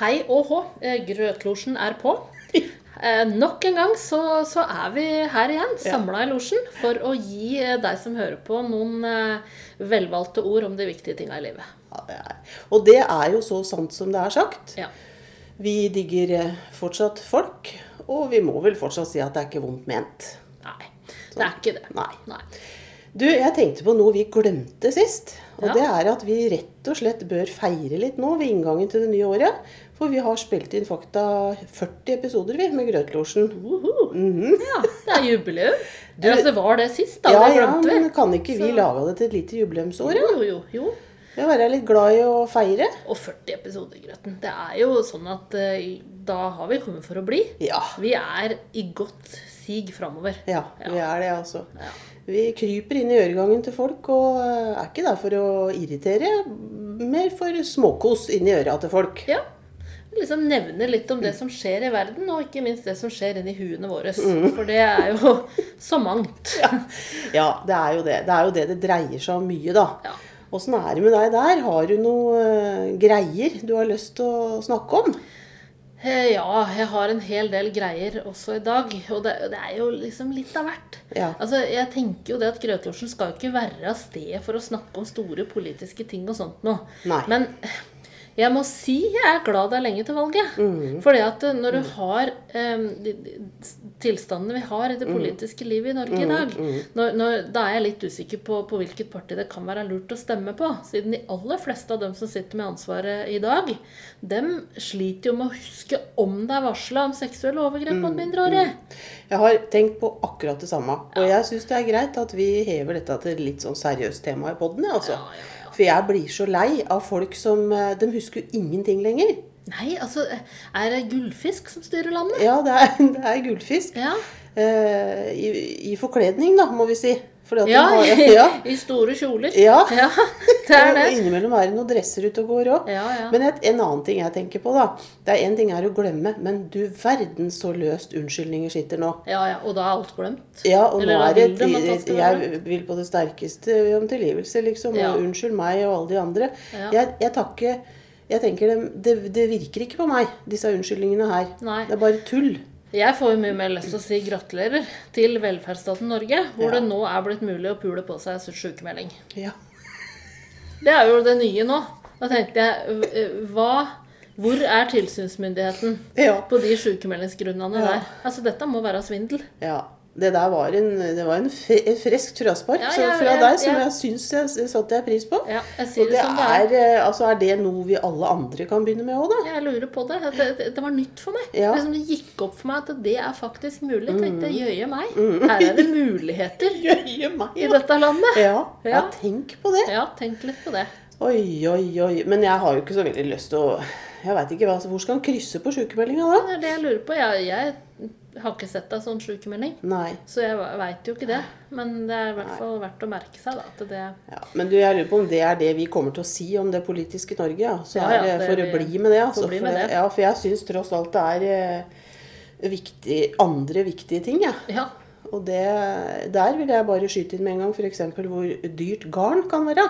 Hei og hå, eh, Grøtlosjen er på. Eh, nok en gang så, så er vi her igjen, samla i losjen, for å gi eh, deg som hører på, noen eh, velvalgte ord om de viktige tinga i livet. Ja, det er. Og det er jo så sant som det er sagt. Ja. Vi digger eh, fortsatt folk, og vi må vel fortsatt si at det er ikke vondt ment. Nei, det er ikke det. Nei. Nei. Du, jeg tenkte på noe vi glemte sist. Og Ja. det er at vi rett og slett bør feire litt nå ved inngangen til det nye året. For vi har spilt inn fakta 40 episoder vi, med Grøtlosjen. Uhu. Ja, det er jubileum. Du- altså, så var det sist, da. Ja, det ja, men kan ikke vi Så- lage det til et lite jubileumsår? Jo, Ja? jo, jo. jo. Det være litt glad i å feire? Og 40 episoder, Grøten. Det er jo sånn at uh, da har vi kommet for å bli. Ja. Vi er i godt sig framover. Ja, vi er det, altså. Ja. Vi kryper inn i øregangen til folk og eh, er ikke der for å irritere, mer for småkos inn i øra til folk. Ja. Liksom nevne litt om det som skjer i verden, og ikke minst det som skjer inni huene våre. Mm. For det er jo så mangt. Ja, det er jo det. Det er jo det det dreier seg om mye, da. Ja. Er det med deg der? Har du noe eh, greier du har lyst til å snakke om? Eh, Ja, jeg har en hel del greier også i dag. Og det, det er jo liksom litt av hvert. Ja. Altså, jeg tenker jo det at Grøtlosjen skal jo ikke være sted for å snakke om store politiske ting og sånt noe. Nei. Men jeg må si jeg er glad det er lenge til valget. Mm. Fordi at eh, når du har um, de, de, tilstandene vi har i det politiske livet i Norge i dag, når, når, da er jeg litt usikker på, på hvilket parti det kan være lurt å stemme på. Siden de aller fleste av dem som sitter med ansvaret i dag, dem sliter jo med å huske om det er varsla om seksuelle overgrep mot mindreårige. Jeg har tenkt på akkurat det samme. Og jeg syns det er greit at vi hever dette til litt sånn seriøst tema i poden. Altså. Ja, ja. For jeg blir så lei av folk som eh, De husker jo ingenting lenger. Nei, altså, er det gullfisk som styrer landet? Ja, det er, det er gullfisk. Ja. Eh, i, I forkledning, da, må vi si. Ja, har- i, ja. i store kjoler. Ja. Ja, det er Og det. innimellom er det noen dresser ute og går òg. Ja, ja. Men et, en annen ting jeg tenker på, da. Det er en ting er å glemme, men du verden så løst unnskyldninger sitter nå. Ja, ja, og da er alt glemt. Ja, og Eller nå er det vil være Jeg vil på det sterkeste om tilgivelse, liksom. Og unnskyld meg og alle de andre. Ja. Jeg, jeg takker Jeg tenker det, det, det virker ikke på meg, disse unnskyldningene her. Nei. Det er bare tull. Jeg får jo mye mer lyst til å si gratulerer til velferdsstaten Norge, hvor Ja. det nå er blitt mulig å pule på seg sykemelding. Ja. Det er jo det nye nå. Da tenkte jeg, øh, hva Hvor er tilsynsmyndigheten Ja. på de sykemeldingsgrunnene der? Altså, dette må være svindel. ja. Det der var en, det var en et friskt Ja, ja, fra deg som jeg- syns jeg, satte jeg pris på. Ja, jeg sier Og det, det som det er. er, eh, altså, er det noe vi alle andre kan begynne med òg, da? Jeg lurer på det. Det, det, var nytt for meg. Ja. Liksom det gikk opp for meg at det er faktisk mulig. Jeg tenkte, jøye meg. Her er det muligheter Jøye meg! i dette landet. Ja, ja, tenk på det. Ja, tenk litt på det. Oi, oi, oi. Men jeg har jo ikke så veldig lyst til å Jeg veit ikke hva, Hvor skal han krysse på sykemeldinga da? Det er det jeg lurer på. Jeg, jeg har ikke sett deg sånn sykemelding. Nei. Så jeg veit jo ikke det. Men det er i hvert fall verdt å merke seg da, at det Ja, men du, jeg lurer på om det er det vi kommer til å si om det politiske Norge. Ja. Så Ja, ja, det for å bli med det. Altså, bli med for, det. Ja, for jeg syns tross alt det er eh, viktig, andre viktige ting. Ja. Ja. Og det, der vil jeg bare skyte inn med en gang f.eks. hvor dyrt garn kan være.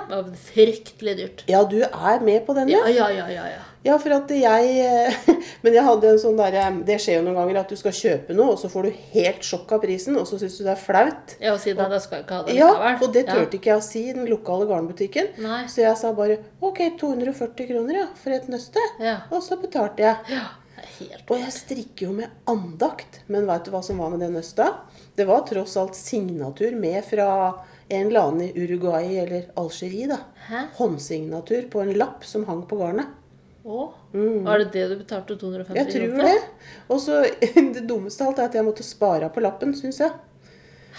Fryktelig dyrt. Ja, du er med på den, Ja, ja? ja, ja, ja. Ja. Ja, for at jeg eh, Men jeg hadde en sånn derre Det skjer jo noen ganger at du skal kjøpe noe, og så får du helt sjokk av prisen, og så syns du det er flaut. Ja, og si det, da skal jeg ikke ha det Ja, likevel. og det Ja. ikke jeg å si i den lokale garnbutikken. Nei. Så jeg sa bare OK, 240 kroner ja, for et nøste. Ja. Og så betalte jeg. Ja, helt Og jeg strikker jo med andakt. Men veit du hva som var med det nøstet? Det var tross alt signatur med fra en eller annen i Uruguay eller Algerie. da. Hæ? Håndsignatur på en lapp som hang på garnet. Å? Var det det du betalte 250 for? Jeg tror kroner det. Og så Det dummeste av alt er at jeg måtte spare på lappen, syns jeg.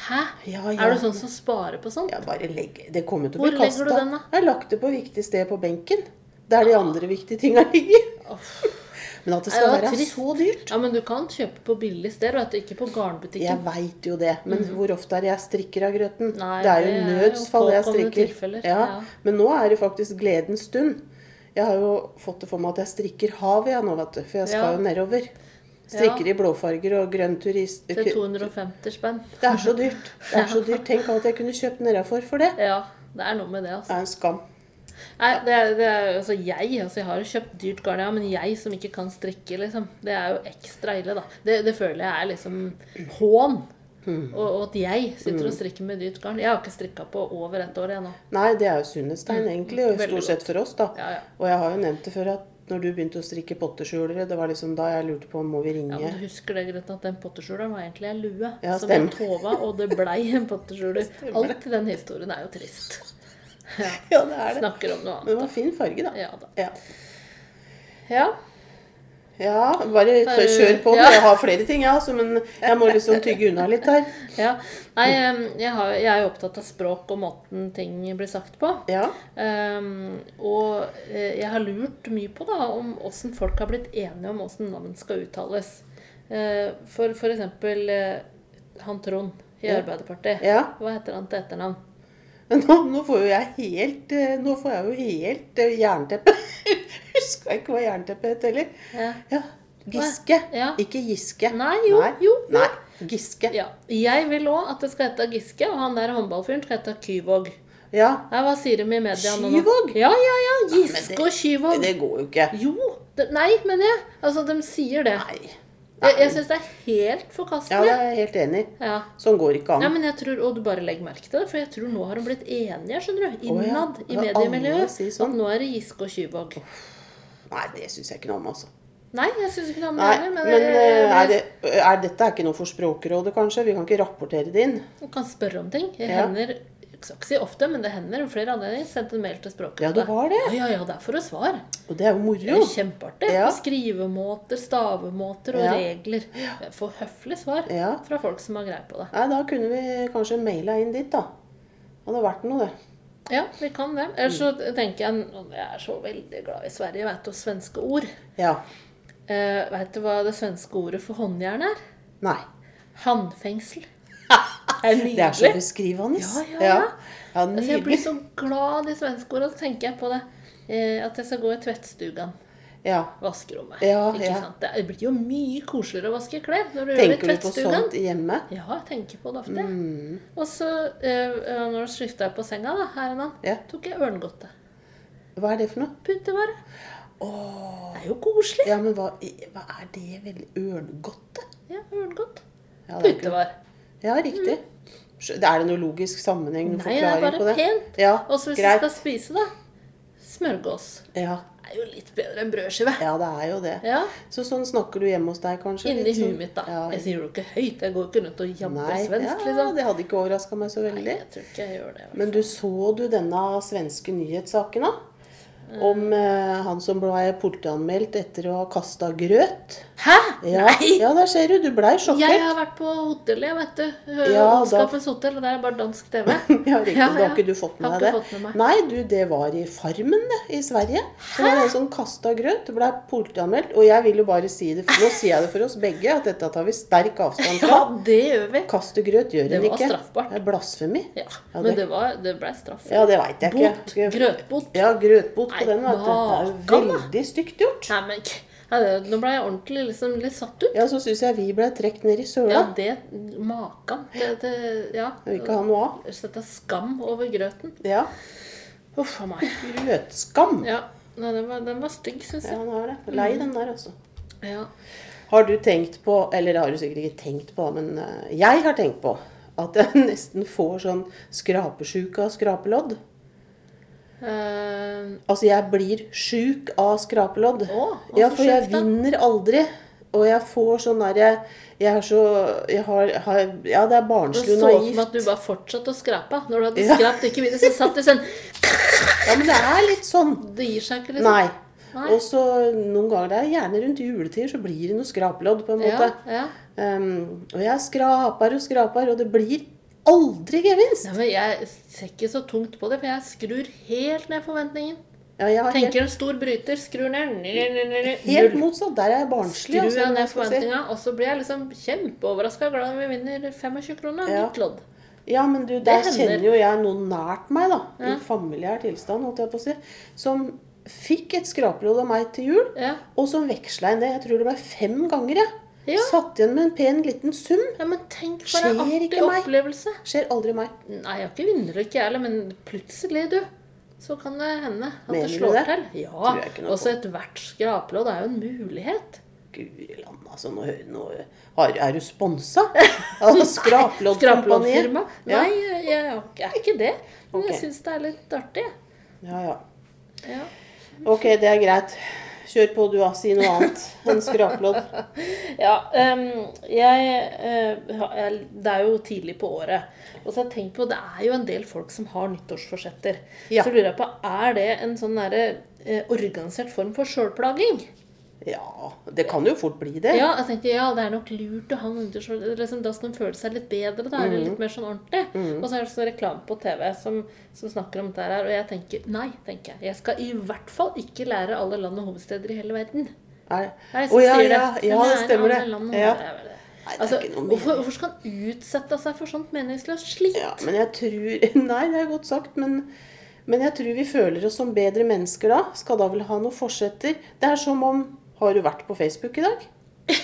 Hæ? Ja, ja. Er du sånn som sparer på sånt? Ja, bare legger, Det kommer til å Hvor legger du den, da? Jeg har lagt det på viktig sted på benken. Der de andre viktige tinga ligger. Men at det skal Nei, det være trist. så dyrt Ja, men du kan kjøpe på billig sted, vet du, ikke på garnbutikken. Jeg veit jo det, men hvor ofte er det jeg strikker av grøten? Nei, det er jo nødsfall jeg strikker. Ja. ja. Men nå er det faktisk gledens stund. Jeg har jo fått det for meg at jeg strikker hav, jeg nå, vet du. For jeg skal Ja. jo nedover. Strikker i blåfarger og grønn turist... Til 250 spenn. Det er så dyrt. Det er så dyrt. Tenk alt jeg kunne kjøpt nedafor for det. Ja, det er noe med det, altså. Det er en skam. Nei, det er, det er altså jeg. Altså jeg har jo kjøpt dyrt garn, ja, men jeg som ikke kan strikke, liksom. Det er jo ekstra ille, da. Det, det føler jeg er liksom hån. Hmm. Og, og at jeg sitter og strikker med dyrt garn. Jeg har ikke strikka på over et år, ennå. Nei, det er jo sunnhetstegn, egentlig. Og Mm. Stort sett for oss, da. Ja, ja. Og jeg har jo nevnt det før at når du begynte å strikke potteskjulere, det var liksom da jeg lurte på må vi Ja, ringe men du husker det, Grete, at den potteskjuleren var egentlig en lue Ja, som jeg tova, og det blei en potteskjuler. Alt i den historien er jo trist. Ja. Ja, det er det. Snakker om noe annet. Men det var fin farge, da. Ja da. Ja. Ja. Ja, bare kjør på. Ja. Jeg har flere ting, jeg, altså, men jeg må liksom tygge unna litt her. ja. Nei, jeg, har, jeg er jo opptatt av språk og måten ting blir sagt på. Ja. Um, og eh, jeg har lurt mye på da, om åssen folk har blitt enige om åssen navn skal uttales. Uh, for for eksempel eh, han Trond i Ja. Arbeiderpartiet. ja. Hva heter han til etternavn? Nå, nå får jo jeg helt eh, Nå får jeg jo helt eh, jernteppe. Huska ikke hva jernteppe het heller. Ja. Ja. Giske. Ja. Ikke Giske. Nei, jo, Nei. jo. Nei. Giske. Ja. Jeg vil òg at det skal hete Giske, og han der håndballfyren skal hete Kyvåg. Ja. Nei, hva sier de i media nå? Kyvåg? Ja, ja, ja. Giske Giske det- og Kyvåg. Det går jo ikke. Jo. Det, nei, mener jeg. Altså, de sier det. Nei. Jeg, jeg syns det er helt forkastelig. Ja, det er jeg helt enig. Ja. Sånn går ikke an. Ja, men jeg tror, Og du bare legg merke til det, for jeg tror nå har hun blitt enige skjønner du, innad i Ja, i mediemiljøet. Si sånn. At nå er det Giske og Kyvåg. Nei, det syns jeg ikke noe om, altså. Nei, jeg syns ikke noe om det heller. men Men, eh, er det, er dette er ikke noe for Språkrådet, kanskje? Vi kan ikke rapportere det inn? Du kan spørre om ting. Jeg Ja. Jeg skal ikke si ofte, men det hender flere anledninger. Sendte en mail til Språkrådet. Ja, du har det? Ja, ja, ja, det er for å svare. Og det er jo Det er moro. kjempeartig. Ja. Skrivemåter, stavemåter og Ja. regler. Få høflig svar Ja. fra folk som har greie på det. Nei, da kunne vi kanskje maila inn dit, da. Hadde vært noe, det. Ja, vi kan det. Ellers så tenker jeg Jeg er så veldig glad i Sverige. Vet du svenske ord? Ja. Uh, vet du hva det svenske ordet for håndjern er? Nei. Handfengsel. Det er Det er så beskrivende. Ja, ja, ja. ja. ja Altså, jeg blir så glad i svenske ord, og så tenker jeg på det. Eh, at jeg skal gå i tvettstugan. Ja. Vaskerommet. Ja, ikke ja. sant? Det blir jo mye koseligere å vaske klær når du gjør det i Tenker du på sånt hjemme? Ja, jeg tenker på det ofte. Mm. Og så, eh, når du skifta på senga da, her en annen, Ja. tok jeg ørngodte. Hva er det for noe? Puttevare. Oh. Det er jo koselig. Ja, men hva, hva er det veldig Ørngodte? Ja, ørngodt. Ja, det Puttevare. Ja, riktig. Mm. Er det noe logisk sammenheng, noen Nei, det er bare pent. Ja, Og så hvis greit. du skal spise, da smørgås. Ja. Det er jo litt bedre enn brødskive. ja, det er jo det. Ja. Så sånn snakker du hjemme hos deg, kanskje? Inni sånn- huet mitt, da. Ja, Jeg sier det jo ikke høyt. Jeg går ikke rundt og jammer Nei, svensk, ja, liksom. det hadde ikke overraska meg så veldig. Nei, jeg tror ikke jeg gjør det. Men du så du denne svenske nyhetssaken, da? Om eh, han som ble politianmeldt etter å ha kasta grøt? Hæ? Ja, Nei! ja, der ser du. Du blei Jeg sjokkert. har vært på hotellet, vet du. Ja, Ondskapens hotell, og der er bare dansk TV. Ja, riktig. Ja, Da har ikke du fått med deg det? fått med meg. Nei, du, det var i Farmen, det, i Sverige. Så var det en som kasta grøt. Det ble politianmeldt. Og jeg vil jo bare si det, for nå sier jeg det for oss begge, at dette tar vi sterk avstand Ja, det gjør vi. Kaste grøt gjør Det en var straffbart. Det er blasfemi. Ja, Ja, Men det- det, var, det ble straff. Ja, det veit jeg ikke. Bot. Grøtbot. Ja, grøtbot på den, vet du. Det er veldig stygt gjort. Nei, men ja, det- Nå ble jeg ordentlig liksom, litt satt ut. Ja, så syns jeg vi ble trukket ned i søla. Ja, det Makan. Det, det, ja. Vil ikke ha noe av. Sette skam over grøten. Ja. Uff a meg. Grøtskam. Ja. Nei, den var, den var stygg, syns jeg. Ja, den er det. Lei den der, altså. Ja. Har du tenkt på, eller det har du sikkert ikke tenkt på, men eh, jeg har tenkt på at jeg nesten får sånn skrapesjuke av skrapelodd. Eh, Altså, jeg blir sjuk av skrapelodd. Å, ja, for jeg vinner aldri. Og jeg får sånn derre Jeg er så Jeg har, har Ja, det er det Du så for meg at du bare fortsatte å skrape. Når du hadde Ja. skrapt ikke videre, så satt du sånn Ja, men det er litt sånn. Det gir seg ikke, liksom. Nei. Nei. Og så noen ganger det er gjerne rundt juletider så blir det noe skrapelodd, på en måte. Ja, ja. Um, og jeg skraper og skraper, og det blir aldri gevinst. Ja, men jeg ser ikke så tungt på det, for jeg skrur helt ned forventningen. Ja, har helt, Tenker en stor bryter, skrur ned. Helt motsatt. Der er jeg barnslig. Skrur altså, jeg ned si. forventninga, og så blir jeg liksom kjempeoverraska glad når vi vinner 25 kroner. Ja. Nytt lodd. Ja, men du, der kjenner jo jeg noen nært meg, da. I familiær tilstand, holdt jeg på å si. Som fikk et skrapelodd av meg til jul, Ja. og som veksla inn det. Jeg tror det ble fem ganger, jeg. Ja. Satt igjen med en pen liten sum. ja, men tenk for en Skjer artig ikke meg. opplevelse. Skjer aldri meg. Nei, jeg har ikke vinner ikke jeg heller, men plutselig, du. så kan det hende at Mener det slår det? til. Ja. Også ethvert skrapelodd er jo en mulighet. Guri land, altså. Nå, nå, har, er du sponsa av Skraploddkompaniet? Skraploddfirma? Ja. Nei, jeg, jeg er ikke det. Men okay. jeg syns det er litt artig. Ja, ja. Ja. Ok, det er greit. Kjør på, du. Si noe annet enn skraplodd. Ja, Um, jeg, eh, jeg Det er jo tidlig på året. Og så har jeg tenkt på, Det er jo en del folk som har nyttårsforsetter. Ja. Så lurer jeg på, er det en sånn derre eh, organisert form for sjølplaging? Ja, det kan jo fort bli det. Ja, jeg tenkte, ja, det er nok lurt å ha noen undersøkelser. Liksom, da skal de føle seg litt bedre. Da er det Mm. litt mer sånn ordentlig. Og så er det sånn reklame på TV som, som snakker om dette her. Og jeg tenker nei, tenker jeg. Jeg skal i hvert fall ikke lære alle land og hovedsteder i hele verden. Er? Nei, Å så ja, ja, det. ja, det stemmer det. Ja. Nei, det Altså, hvorfor, hvorfor skal han utsette seg for sånt meningsløst slit? Ja, men jeg tror Nei, det er godt sagt, men, men jeg tror vi føler oss som bedre mennesker da. Skal da vel ha noen forsetter. Det er som om Har du vært på Facebook i dag?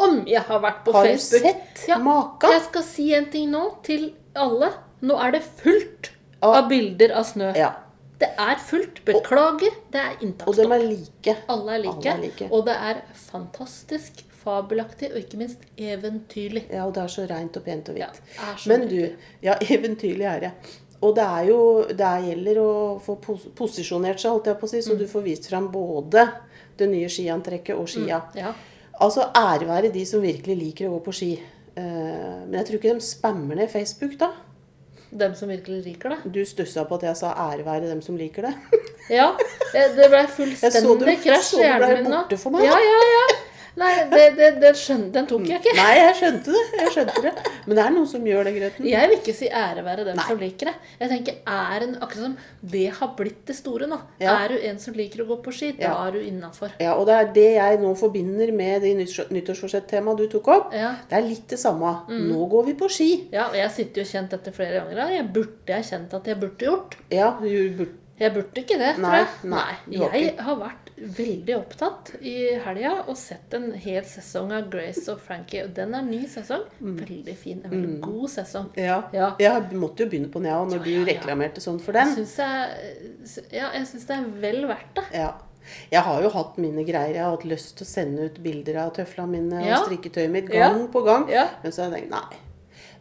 Om jeg har vært på Har du sett ja, maka? Jeg skal si en ting nå til alle. Nå er det fullt Ja. av bilder av snø. Ja. Det er fullt. Beklager, det er Og de er like. Alle er like. Alle er like. Og det er fantastisk, fabelaktig og ikke minst eventyrlig. Ja, og det er så reint og pent og Ja, hvitt. er Men du, ja, eventyrlig er det. Og det er jo Det er gjelder å få pos posisjonert seg, holdt jeg på å si, Mm. så du får vist fram både det nye skiantrekket og skia. Ja. Altså ære være de som virkelig liker å gå på ski. Uh, men jeg tror ikke de spammer ned Facebook, da. Dem som virkelig liker det. Du stussa på at jeg sa ære være dem som liker det. Ja, det ble fullstendig du- krasj så i du ble hjernen min nå. borte for meg. Ja, ja, ja. Nei, det, det, det skjønte, den tok jeg ikke. Nei, jeg skjønte det. jeg skjønte det. Men det er noen som gjør det, Grøten. Jeg vil ikke si ære være dem Nei. som liker det. Jeg tenker, er en, Akkurat som det har blitt det store nå. Ja. Er du en som liker å gå på ski, da Ja. er du innafor. Ja, og det er det jeg nå forbinder med de nyttårs- nyttårsforsett-temaet du tok opp. Ja. Det er litt det samme. Nå går vi på ski. ja, og jeg sitter jo kjent dette flere ganger. Jeg burde jeg kjent at jeg burde gjort. Ja, du burde Jeg burde ikke det, tror jeg. nei, nei, har Jeg har vært veldig opptatt i helga og sett en hel sesong av Grace og Frankie. Og den er ny sesong. Veldig fin. En veldig god sesong. Mm. Ja. Ja. Jeg måtte jo begynne på den, jeg òg, når Ja, ja, du reklamerte sånn for Jeg den. syns jeg, ja, jeg syns det er vel verdt det. Ja. Jeg har jo hatt mine greier. Jeg har hatt lyst til å sende ut bilder av tøflene mine og strikketøyet mitt gang på gang. Men så har jeg tenkt nei.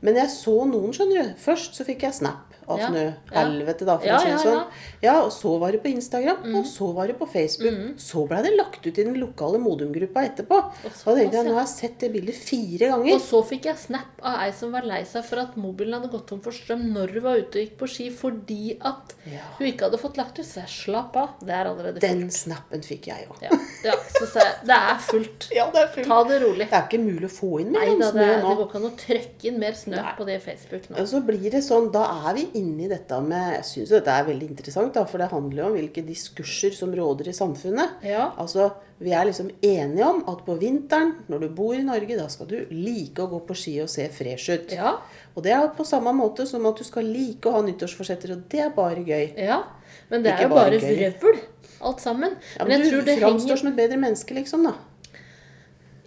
Men jeg så noen, skjønner du. Først så fikk jeg snap av Ja. Helvete, da, for Ja, å si det sånn. ja. Mm. Og så var det på Instagram, og så var det på Facebook. Så blei det lagt ut i den lokale Modum-gruppa etterpå. Og så tenkte jeg, nå har jeg sett det bildet fire ganger. Og så fikk jeg snap av ei som var lei seg for at mobilen hadde gått tom for strøm når hun var ute og gikk på ski fordi at Ja. hun ikke hadde fått lagt ut. Så jeg slapp av. Det er allerede fullt. Den snappen fikk jeg òg. Ja, ja, så sa jeg det er fullt. Ja, det er fullt. Ta det rolig. Det er ikke mulig å få inn mer snø nå. det, går ikke an å trekke inn mer snø Nei. på det Facebook nå. Og så blir det sånn, Da er vi inne i dette med Jeg syns dette er veldig interessant, da, for det handler jo om hvilke diskurser som råder i samfunnet. Ja. Altså, Vi er liksom enige om at på vinteren, når du bor i Norge, da skal du like å gå på ski og se fresh ut. Ja, Og det er på samme måte som at du skal like å ha nyttårsforsetter, og det er bare gøy. ja. Men det Ikke er jo bare bare vrøvl, alt sammen. Ja, Men men jeg du tror det framstår henger som et bedre menneske, liksom, da.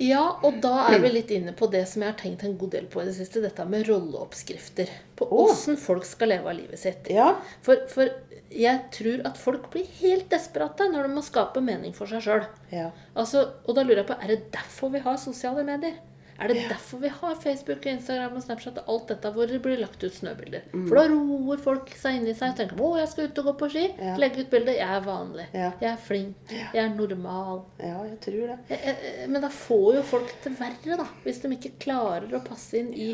Ja, og da er vi litt inne på det som jeg har tenkt en god del på i det siste. Dette med rolleoppskrifter. På åssen oh. folk skal leve av livet sitt. Ja. For, for jeg tror at folk blir helt desperate når de må skape mening for seg sjøl. ja. Altså, og da lurer jeg på, er det derfor vi har sosiale medier? Er det derfor vi har Facebook, Instagram og Snapchat og alt dette hvor det blir lagt ut snøbilder? For da roer folk seg inni seg og tenker 'Å, jeg skal ut og gå på ski'. Ja. Legge ut bilde. Jeg er vanlig. Ja. Jeg er flink. Jeg er normal. ja, jeg tror det. Jeg, jeg, Men da får jo folk det verre, da. Hvis de ikke klarer å passe inn i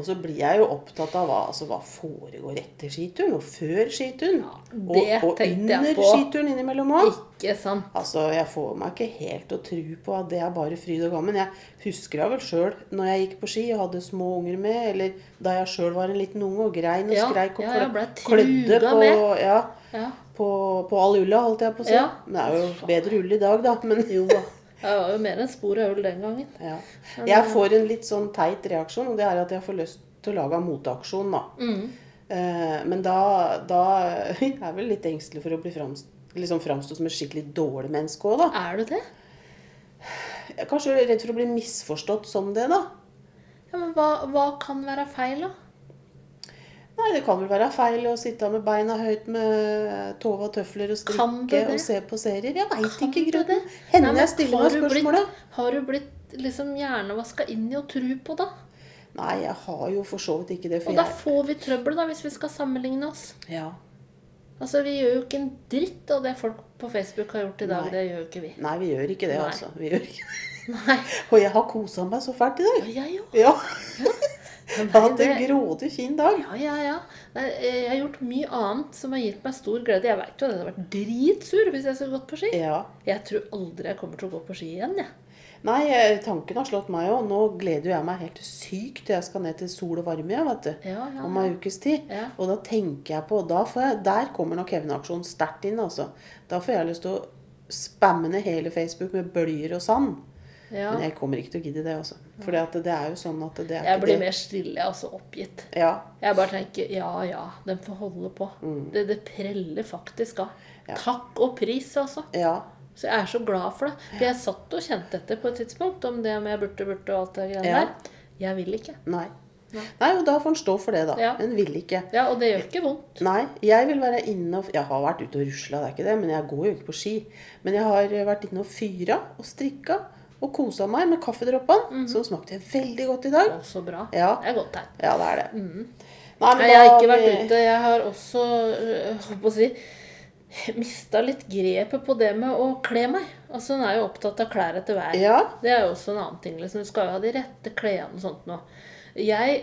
Og så blir jeg jo opptatt av hva, altså, hva foregår etter skituren, og før skituren. Ja, og, og under skituren innimellom òg. Ikke sant? Altså, Jeg får meg ikke helt å tro på at det er bare fryd og gammen. Jeg husker da vel sjøl når jeg gikk på ski og hadde små unger med, eller da jeg sjøl var en liten unge og grein og Ja, skreik og ja, klødde på, ja, på, på all ulla, holdt jeg på å si. Men det er jo bedre ull i dag, da. Men Jo da. Jeg var jo mer enn spor av øl den gangen. ja. jeg får en litt sånn teit reaksjon, og det er at jeg får lyst til å lage moteaksjon, da. Mm. Eh, men da, da er jeg vel litt engstelig for å bli framst, liksom framstå som et skikkelig dårlig menneske òg, da. Er du det? Jeg er kanskje redd for å bli misforstått som det, da. Ja, men hva, hva kan være feil, da? Nei, det kan vel være feil å sitte med beina høyt med tove og tøfler og strikke og se på serier. Jeg veit ikke, det det? Hender jeg stiller meg spørsmålet. blitt-. Har du blitt liksom hjernevaska inn i å tro på det? Nei, jeg har jo for så vidt ikke det. Og da får vi trøbbel, da, hvis vi skal sammenligne oss. ja. Altså, Vi gjør jo ikke en dritt av det folk på Facebook har gjort i dag. Nei. Det gjør jo ikke vi. Nei, vi gjør ikke det, Nei. altså. Vi gjør ikke. Nei. Og jeg har kosa meg så fælt i dag. Ja, jeg òg. Ja. Jeg har hatt en grådig fin dag. Ja, ja, ja. Jeg har gjort mye annet som har gitt meg stor glede. Jeg veit jo at jeg hadde vært dritsur hvis jeg skulle gått på ski. Ja. Jeg tror aldri jeg kommer til å gå på ski igjen, jeg. Nei, eh, tanken har slått meg òg. Nå gleder jeg meg helt sykt til jeg skal ned til sol og varme igjen, vet du. Ja, ja, Om ei ukes tid. Og da tenker jeg på da får jeg, Der kommer nok hevnaksjonen sterkt inn, altså. Da får jeg lyst til å spamme ned hele Facebook med bølger og sand. Ja. Men jeg kommer ikke til å gidde det, altså. For det er jo sånn at det er Jeg ikke blir det. mer stille, altså oppgitt. Ja. Jeg bare tenker ja, ja, den får holde på. Det, det preller faktisk av. Mm. Ja. Takk og pris, altså. Ja. Så jeg er så glad for det. For jeg satt og kjente etter på et tidspunkt om det om jeg burde, burde og alt det greiene Ja. der. Jeg vil ikke. Nei. Nei. Nei, og da får en stå for det, da. Ja. En vil ikke. Ja, og det gjør ikke vondt. Nei, jeg vil være inne og Jeg har vært ute og rusla, det er ikke det, men jeg går jo ikke på ski. Men jeg har vært inne og fyra og strikka og kosa meg med kaffedroppene, som smakte veldig godt i dag. Å, så bra. Ja. Det er godt tegn. Ja, det er det. Nei, men Nei, jeg har ikke vært vi- ute. Jeg har også øh, holdt på å si, mista litt grepet på det med å kle meg. Altså, Hun er jo opptatt av klær etter hver. Ja. Det er jo også en annen ting. liksom. Du skal jo ha de rette klærne og sånt nå. Jeg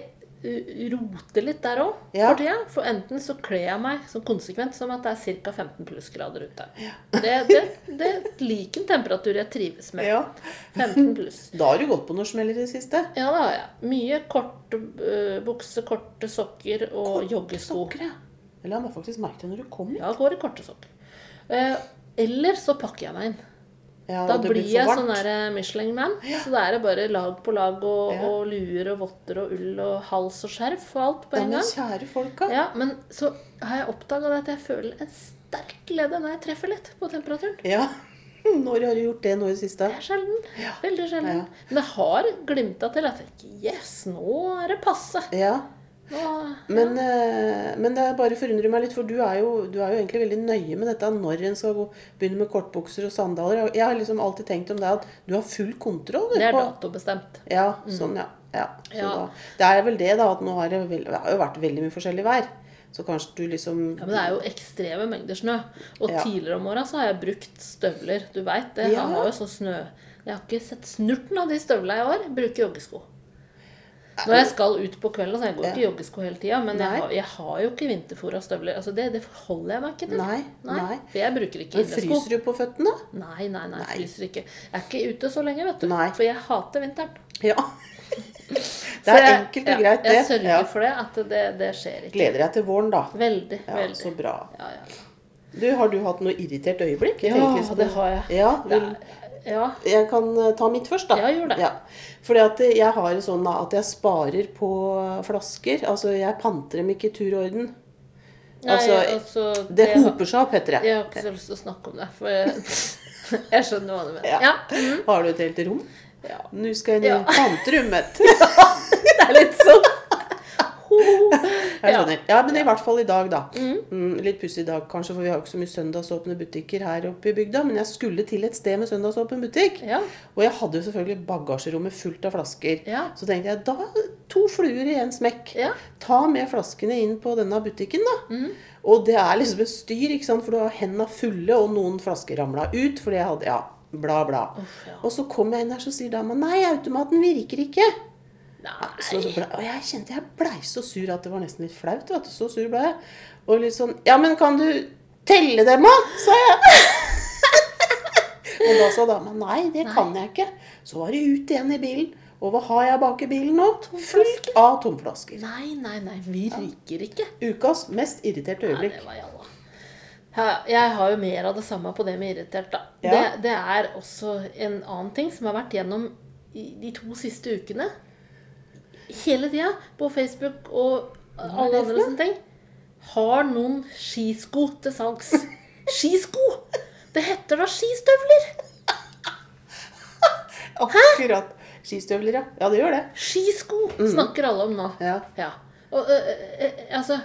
roter litt der òg Ja. for tida. For enten så kler jeg meg så konsekvent som at det er ca. 15 plussgrader ute. Det, det, det liker en temperatur jeg trives med. ja. 15 pluss. Da har du gått på noen smeller i det siste. Ja, det har jeg. Mye korte uh, bukse, korte sokker og joggesko. Sokker, ja. Eller jeg må faktisk merke det når du kom hit. Ja, går i korte sokker. Uh, eller så pakker jeg meg inn. Ja, Da blir, blir jeg sånn eh, Michelin-man. Så da er det bare lag på lag og, Ja. og luer og votter og ull og hals og skjerf og alt på Ja, en gang. kjære folka. Ja, Men så har jeg oppdaga at jeg føler en sterk glede når jeg treffer litt på temperaturen. Ja. Når har du gjort det nå i det siste? Det er sjelden. Veldig sjelden. Ja. Men det har glimta til at jeg tenker Yes, nå er det passe. Ja. Men, eh, men det bare forundrer meg litt, for du er, jo, du er jo egentlig veldig nøye med dette når en skal begynne med kortbukser og sandaler. Jeg har liksom alltid tenkt om deg at du har full kontroll. det er datobestemt. Ja, sånn, ja. ja. Så Ja. Da, det er vel det, da, at nå har det, vel, det har jo vært veldig mye forskjellig vær. Så kanskje du liksom Ja, Men det er jo ekstreme mengder snø. Og Ja. tidligere om åra så har jeg brukt støvler. Du veit det. Jeg har jo sånn snø... Jeg har ikke sett snurten av de støvlene i år. Bruker joggesko. Når jeg skal ut på kvelden, så jeg går ikke i joggesko hele tida, men jeg har, jeg har jo ikke vinterfôra støvler. Altså det, det forholder jeg meg ikke til. Nei, nei. For jeg bruker ikke Men innesko. Fryser du på føttene? Nei, nei, nei, Nei. fryser ikke. Jeg er ikke ute så lenge, vet du. Nei. For jeg hater vinteren. Ja. Det er jeg- enkelt og greit, det. Jeg sørger Ja. for det, at det, det skjer ikke. Gleder deg til våren, da. Veldig, Ja, veldig. Så bra. Ja, ja. Du, Har du hatt noe irritert øyeblikk? Ja, liksom- det har jeg. Ja, vil, ja. Jeg kan eh, ta mitt først, da. Ja, gjør det. Ja. Fordi at jeg har det sånn at jeg sparer på flasker. Altså, jeg panter dem ikke i tur og orden. Nei, Altså, altså, Det det hoper seg opp, heter det. Jeg har ikke så lyst til å snakke om det, for jeg, jeg skjønner hva du mener. Ja. Ja. mm, Har du et helt rom? ja. Nå skal jeg inn Ja. i panterommet. Det er litt sånn Jeg skjønner. Ja, men i hvert fall i dag, da. Mm, litt pussig i dag, kanskje, for vi har jo ikke så mye søndagsåpne butikker her oppe i bygda. Men jeg skulle til et sted med søndagsåpen butikk. Ja. Og jeg hadde jo selvfølgelig bagasjerommet fullt av flasker. Ja. Så tenkte jeg da to fluer i én smekk. Ja. Ta med flaskene inn på denne butikken, da. Og det er liksom et styr, ikke sant? for du har hendene fulle, og noen flasker ramla ut. Fordi jeg hadde Ja, bla, bla. ja. Og så kom jeg inn her, så sier dama nei, automaten virker ikke. Nei. Ble, og jeg kjente jeg blei så sur at det var nesten litt flaut. vet du. Så sur ble jeg. Og litt sånn Ja, men kan du telle dem, da? sa jeg. og da sa dama nei, det kan jeg ikke. Så var det ut igjen i bilen. Og hva har jeg bak i bilen nå? Fullt av tomflasker. Nei, nei, nei. Virker ikke. Ukas mest irriterte Nei, øyeblikk. det var jalla. Jeg har jo mer av det samme på det med irritert, da. Ja. Det, det er også en annen ting som har vært gjennom de to siste ukene. Hele tida på Facebook og alle andre sånne ting. Har noen skisko til salgs. Skisko! Det heter da skistøvler! Akkurat. Skistøvler, ja. Ja, det gjør det. Skisko snakker alle om nå. Ja. Ja. Og, øh, øh, altså,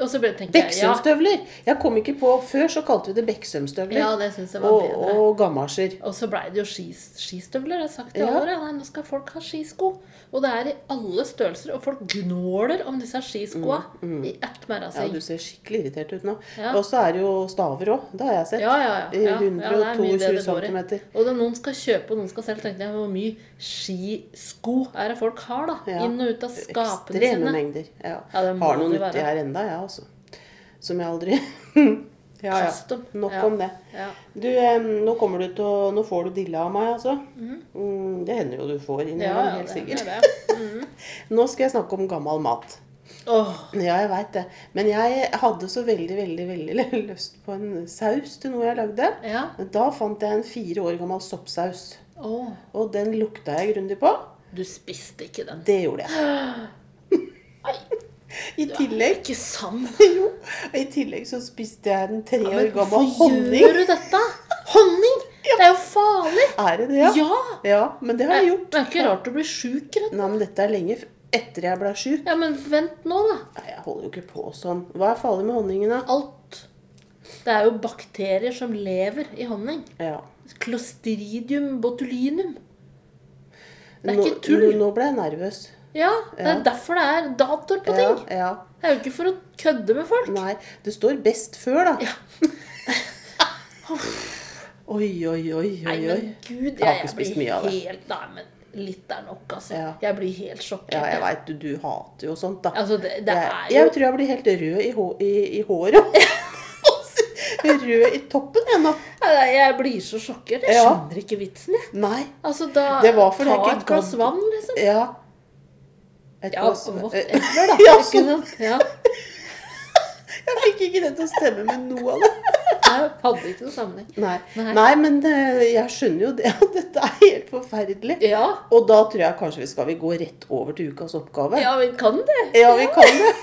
og så tenkte jeg ja, Beksømstøvler. Jeg kom ikke på Før så kalte vi det Beksømstøvler. ja, det synes jeg var og, bedre. og gammasjer. Og så blei det jo skis, skistøvler. Jeg har sagt i Ja. alle. Nei, nå skal folk ha skisko. Og det er i alle størrelser. Og folk gnåler om disse skiskoa i ett Mm, Ja, merrasing. du ser skikkelig irritert ut nå. Ja. Og så er det jo staver òg. Det har jeg sett. Ja, ja, ja. I ja, ja det er det 122 det går i. cm. Og noen skal kjøpe, og noen skal selge, tenkte jeg hvor mye skisko er det folk har, da? Ja. Inn og ut av skapene Ekstreme sine. mengder. Ja. Ja, Har noen uti her enda, jeg, altså. Som jeg aldri Ja, ja. Nok Ja. om det. Ja. Du, nå kommer du å Nå får du dilla av meg, altså. Mm, det hender jo du får Ja, innimellom, ja, helt sikkert. Mm. Nå skal jeg snakke om gammel mat. Oh. Ja, jeg veit det. Men jeg hadde så veldig, veldig veldig lyst på en saus til noe jeg lagde. ja. Da fant jeg en fire år gammel soppsaus. Oh. Og den lukta jeg grundig på. du spiste ikke den. Det gjorde jeg. I tillegg Ikke sann. Jo, i tillegg så spiste jeg en tre år gammel honning. hvorfor gjør du dette? Honning! Det er jo farlig. Er det det, ja? Ja. Ja, men det har jeg gjort. Det er ikke rart du blir sjuk. Nei, men dette er lenge etter jeg ble sjuk. Ja, men vent nå, da. Nei, jeg holder jo ikke på sånn. Hva er farlig med honningen, da? Alt. Det er jo bakterier som lever i honning. Ja. Clostridium botulinum. Det er Nå, ikke tull. nå ble jeg nervøs. Ja, det er Ja. derfor det er datoer på Ja, ting. ja. Det er jo ikke for å kødde med folk. Nei, det står best før, da. oi, oi, oi, oi, Nei, men gud, Jeg har ikke spist mye av det. helt Nei, men litt er nok, altså. Ja. Jeg blir helt sjokkert. Ja, jeg veit du, du hater jo sånt, da. Altså, det, det jeg, jeg tror jeg blir helt rød i, hå i, i håret. rød i toppen, jeg nå. Jeg blir så sjokkert. Jeg skjønner ikke vitsen, jeg. Nei. Altså, da Det var jeg Ta et glass vann, liksom. Ja. Et Ja, glass- da. Ja, Ikke sånn. sant? Ja. Jeg fikk ikke det til å stemme med noe av det. Jeg hadde ikke noe sammenheng. Nei, Nei. Nei men jeg skjønner jo det at dette er helt forferdelig. Ja, Og da tror jeg kanskje vi skal vi gå rett over til ukas oppgave. ja, vi kan det. Ja, vi kan det.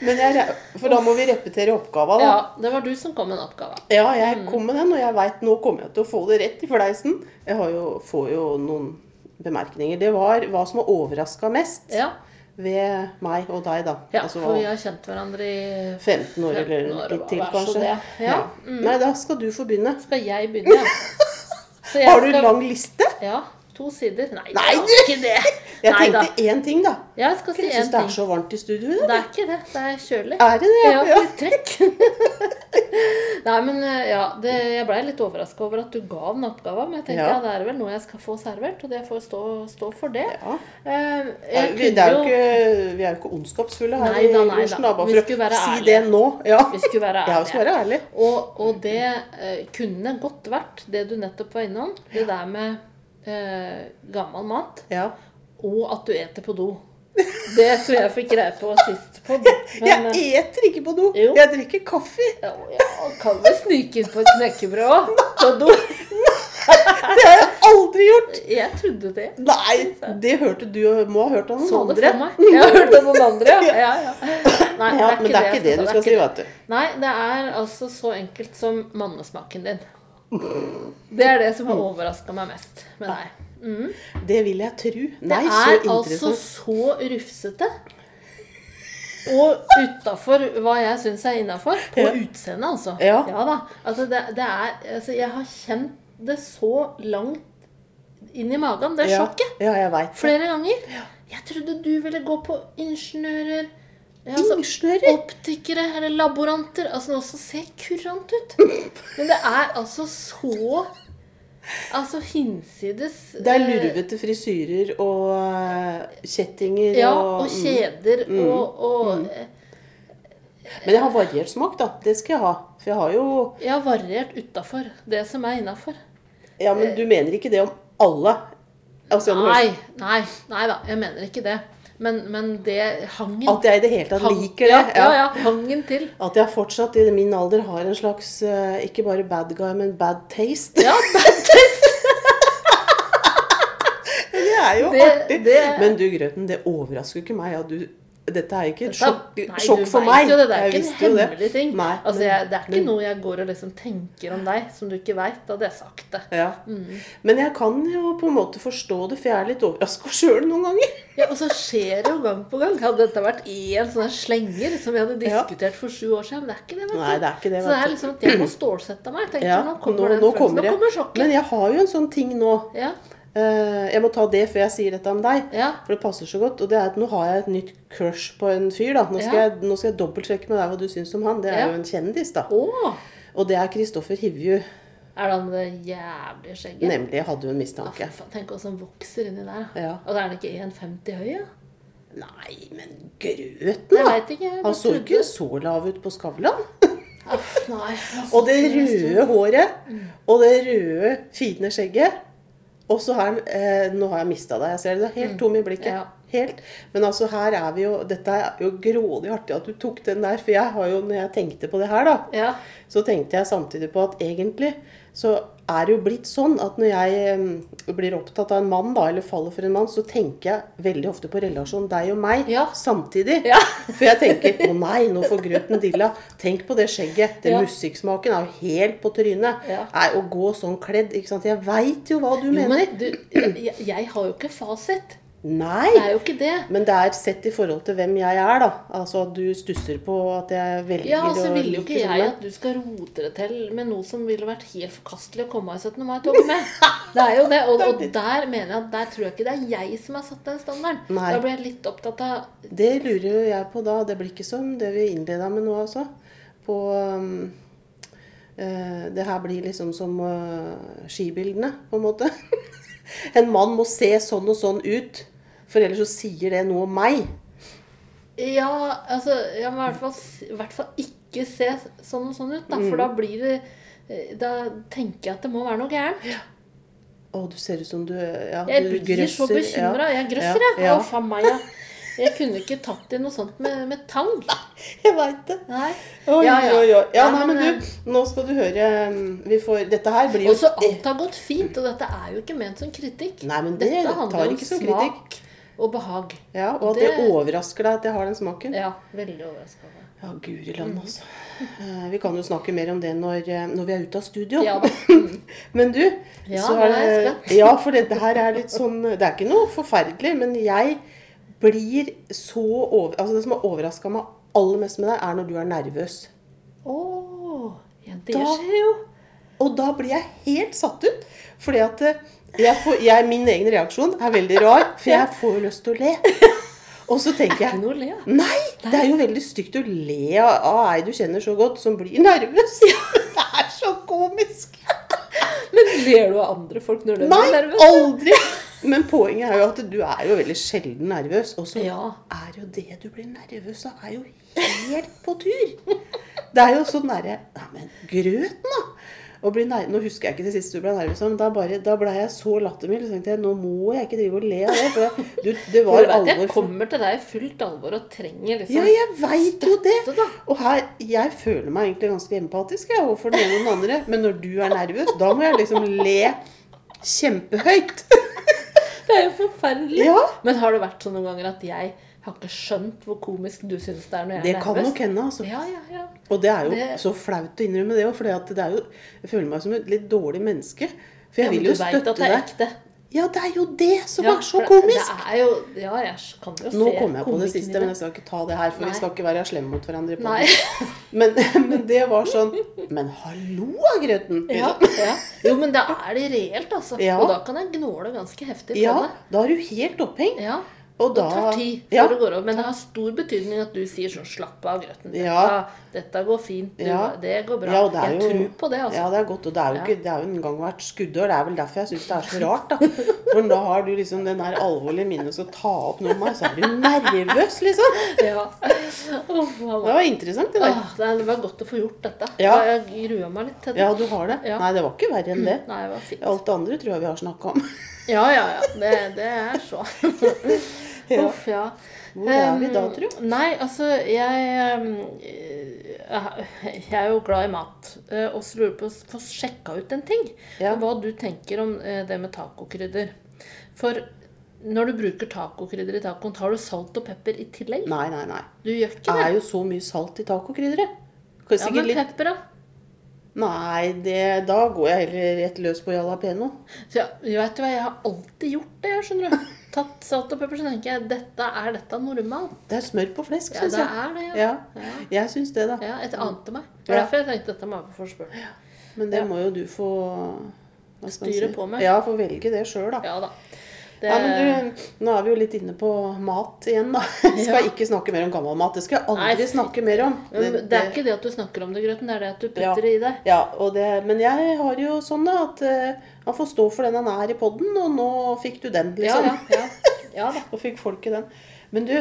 Men jeg, for da må vi repetere oppgava, da. Ja, det var du som kom med en oppgave. Ja, jeg kom med den, og jeg veit nå kommer jeg til å få det rett i fleisen. Jeg har jo, får jo noen bemerkninger. Det var hva som har overraska mest Ja, ved meg og deg, da. ja Altså, for vi har kjent hverandre i 15 år 15 eller år, litt til, kanskje. Ja. Ja. Mm. Nei, da skal du få begynne. Skal jeg begynne. Så jeg Har du skal- lang liste? Ja. To sider. Nei, Nei, det er ikke det. Jeg Nei da. tenkte én ting, da. Jeg skal si Jeg én syns det er ting. så varmt i studio. Da. Det er ikke det. Det er kjølig. Er det det? Ja, Ja. litt trekk. Nei, men eh, ja, det, jeg blei litt overraska over at du ga den oppgaven. Men jeg tenkte Ja. ja. det er vel noe jeg skal få servert, og det får stå, stå for det. Ja. Eh, vi, det er jo ikke, vi er jo ikke ondskapsfulle her Nei da, nei i da. da. Å være si ærlige. det nå. Ja. Vi skulle være Ja, vi skulle være ærlige. Og, og det eh, kunne godt vært det du nettopp var innom. Det der med eh, gammel mat, Ja. og at du eter på do. Det tror jeg fikk greie på sist på do. Men, eh, Jeg eter ikke på do. Jo. Jeg drikker kaffe. ja, ja, kan du snike inn på et knekkebrød òg? På do? Det har jeg aldri gjort. Jeg trodde det. Nei, det hørte du må ha hørt av Så noen det for meg. Jeg har hørt det av noen andre, ja. ja, ja. Nei, Ja, men det er ikke det du skal si, vet du. Nei, det er altså så enkelt som mannesmaken din. Det er det som har overraska meg mest med deg. Mm. Det vil jeg tro. Det Nei, så er altså så rufsete. Og utafor hva jeg syns er innafor. På Ja. utseendet, altså. Ja. da. Altså, det, det er Altså, jeg har kjent det så langt inn i magen, det Ja, sjokket, ja, jeg veit flere ganger. Jeg trodde du ville gå på ingeniører. Ja, altså? Optikere eller laboranter. Altså noe som ser kurant ut. Men det er altså så Altså hinsides Det er eh, lurvete frisyrer og eh, kjettinger Ja, og, og kjeder Mm. og, og mm. Men jeg har variert smak, da. Det skal jeg ha. For jeg har jo Jeg har variert utafor det som er innafor. Ja, men du mener ikke det om alle? Altså, Nei, nei, nei da, jeg mener ikke det. Men, men det hangen At jeg i det hele tatt hang- liker det? Ja, ja, ja, hangen til. At jeg fortsatt i min alder har en slags eh, ikke bare bad guy, men bad taste. Ja, bad taste. Det er jo Det- artig. det- Men du, Grøten, det overrasker ikke meg at du Dette er ikke et sjokk, Nei, sjokk for meg. Jo det, det er ikke en hemmelig det. ting. Nei, altså, jeg, det er ikke men- noe jeg går og liksom tenker om deg som du ikke veit. Da hadde jeg sagt det. Ja. Mm. Men jeg kan jo på en måte forstå det, for jeg er litt overraska sjøl noen ganger. Ja, Og så skjer det jo gang på gang. Hadde dette vært én sånn slenger som vi hadde diskutert for sju år siden Men det er ikke det. Nei, det er ikke det, Så det er liksom at jeg må stålsette meg. Tenker, Ja, nå nå, kommer den nå kommer. Nå kommer sjokket. Men jeg har jo en sånn ting nå. Ja, jeg må ta det før jeg sier dette om deg. ja. For det passer så godt. Og det er at nå har jeg et nytt crush på en fyr. da. Nå skal, Ja. jeg, nå skal jeg dobbeltsjekke med deg hva du syns om han. Det er Ja. jo en kjendis, da. Oh. Og det er Kristoffer Hivju. Er det han med det jævlige skjegget? Nemlig. Jeg hadde jo en Ja, mistanke. faen, Tenk hvordan han vokser inni der. Ja. Og da er han ikke 1,50 høy? Ja? Nei, men grøten, da! Han så trodde- ikke så lav ut på Skavlan. Og det røde håret. Og det røde, fine skjegget. Og så her eh, Nå har jeg mista deg. Jeg ser det. helt tom i blikket. Ja. Helt. Men altså, her er vi jo Dette er jo grådig artig at du tok den der. For jeg har jo, når jeg tenkte på det her, da, Ja. så tenkte jeg samtidig på at egentlig så er det jo blitt sånn at når jeg eh, blir opptatt av en mann, da, eller faller for en mann, så tenker jeg veldig ofte på relasjonen deg og meg Ja. samtidig. Ja. For jeg tenker å nei, nå får grøten dilla. Tenk på det skjegget. Den Ja. musikksmaken er jo helt på trynet. Nei, Å gå sånn kledd, ikke sant. Jeg veit jo hva du Jo, mener. men du, jeg, jeg har jo ikke fasit. Nei. Det er jo ikke det. Men det er sett i forhold til hvem jeg er, da. Altså at du stusser på at jeg velger Ja, så å vil jo ikke jeg at du skal rote det til med noe som ville vært helt forkastelig å komme av i 17. mai-toget med. Det er jo det. Og, og der mener jeg at der tror jeg ikke det er jeg som har satt den standarden. Nei. Da blir jeg litt opptatt av Det lurer jo jeg på da. Det blir ikke som det vi innleda med nå, altså. På um, uh, Det her blir liksom som uh, skibildene, på en måte. en mann må se sånn og sånn ut, for ellers så sier det noe om meg. Ja, altså Jeg må i hvert fall, i hvert fall ikke se sånn og sånn ut, da. For Mm. da blir det eh, Da tenker jeg at det må være noe gærent. Å, du ser ut som du ja, Jeg du blir så grøsser. bekymra. Ja. Jeg grøsser, jeg. Ja, Å, faen meg, jeg. Jeg kunne ikke tatt i noe sånt med, med tang. Jeg veit det. Nei. Oi, Ja, ja. oi, oi. Ja, Ja, nei, men du, nå skal du høre um, vi får, Dette her blir jo Og så alt har gått fint, og dette er jo ikke ment som kritikk. Nei, men det dette handler om ikke om smak og behag. Ja, Og at det, det- overrasker deg at jeg har den smaken. Ja, veldig overraskende. Ja, guri land, altså. Eh, Vi kan jo snakke mer om det når, eh, når vi er ute av studio. Ja da. Men du, Ja, så er det, ja, for dette her er litt sånn Det er ikke noe forferdelig, men jeg blir så over... Altså det som har overraska meg aller mest med deg, er når du er nervøs. Å, ja, det Da- skjer jo. Og da blir jeg helt satt ut. Fordi at eh, jeg får, jeg, min egen reaksjon er veldig rar, for jeg får jo lyst til å le. Og så tenker jeg noe å le. Nei! Det er jo veldig stygt å le av ei du kjenner så godt, som blir nervøs. Det er så komisk. Men ler du av andre folk når du er nervøs? Nei, aldri! Men poenget er jo at du er jo veldig sjelden nervøs. Og så Ja. er jo det du blir nervøs av, er jo helt på tur. Det er jo sånn derre Neimen, grøten, da! Nå husker jeg ikke det siste du ble nervøs av, men da, bare, da ble jeg så lattermild. Så tenkte jeg nå må jeg ikke drive og le av det. For det, du, det var du vet, jeg alvor. for- kommer til deg i fullt alvor og trenger liksom Ja, jeg veit jo det. da. Og her, jeg føler meg egentlig ganske empatisk jeg, overfor den ene og den andre. Men når du er nervøs, da må jeg liksom le kjempehøyt. Det er jo forferdelig. Ja. Men har det vært sånn noen ganger at jeg har ikke skjønt hvor komisk du syns det er når jeg Det er kan nok hende, altså. Ja, ja, ja. Og det er jo Det- så flaut å innrømme det òg, for det jo Jeg føler meg som et litt dårlig menneske. For jeg ja men vil du jo veit støtte at det er deg. ekte. Ja, det er jo det som Ja, er så komisk! Det er jo Ja, jeg kan jo Nå se kom jeg på det siste, men jeg skal ikke ta det her, for Nei. vi skal ikke være slemme mot hverandre. på Nei. det. Men, men det var sånn Men hallo, Grøten! Ja, ja. Jo, men da er det reelt, altså. Ja. Og da kan jeg gnåle ganske heftig på Ja, det. da er du helt oppheng. Ja. da, Det tar tid før ja, det går over. Men det har stor betydning at du sier sånn 'slapp av, Grøten'. Dette, Ja. dette går fint. Du, Ja. Det går bra. Ja, det jeg jo- tror på det, altså. Ja, det er godt. Og det er jo, ikke, det er jo en gang vært skuddår. Det er vel derfor jeg syns det er så rart, da. For da har du liksom den der alvorlige minnet som ta opp noe med meg, så er du nervøs, liksom. Ja. Uff, Det var interessant, det der. Det var godt å få gjort dette. Ja. Jeg grua meg litt til det. Ja, du har det? Nei, det var ikke verre enn det. Nei, det var fint. Alt det andre tror jeg vi har snakka om. Ja, ja, ja. Det, det er så. Ja. Uff, ja. Hvor er vi da, Um, tro? Nei, altså, jeg um, Jeg er jo glad i mat. eh, Og så lurer jeg på å få sjekka ut en ting. Ja. Hva du tenker om eh, det med tacokrydder. For når du bruker tacokrydder i tacoen, tar du salt og pepper i tillegg? Nei, nei, nei. Du gjør ikke Det det? er jo så mye salt i tacokrydderet. Ja, men litt pepper, da? Nei, det, da går jeg heller rett løs på jalapeño. Ja, vet du hva, jeg har alltid gjort det, skjønner du. Tatt salt og pepper, så tenker jeg dette er dette normalt. Det er smør på flesk, Ja, syns det jeg. er det, ja. Ja, Ja, jeg syns det, da. ja et ante meg. Det var Ja. derfor jeg tenkte dette må jeg få spørre. Men det Ja. må jo du få Styre på med. Ja, få velge det sjøl, da. Ja da. Det, Ja, men du, nå er vi jo litt inne på mat igjen, da. Jeg skal ikke snakke mer om gammel mat. Det skal jeg aldri Nei, snakke mer om. Det, det er ikke det at du snakker om det, Grøten, det er det at du Ja. putter det i det. Ja, men jeg har jo sånn da, at eh, han får stå for den han er i podden, og nå fikk du den, Ja, liksom. ja, ja. ja da. og fikk folket den. Men du,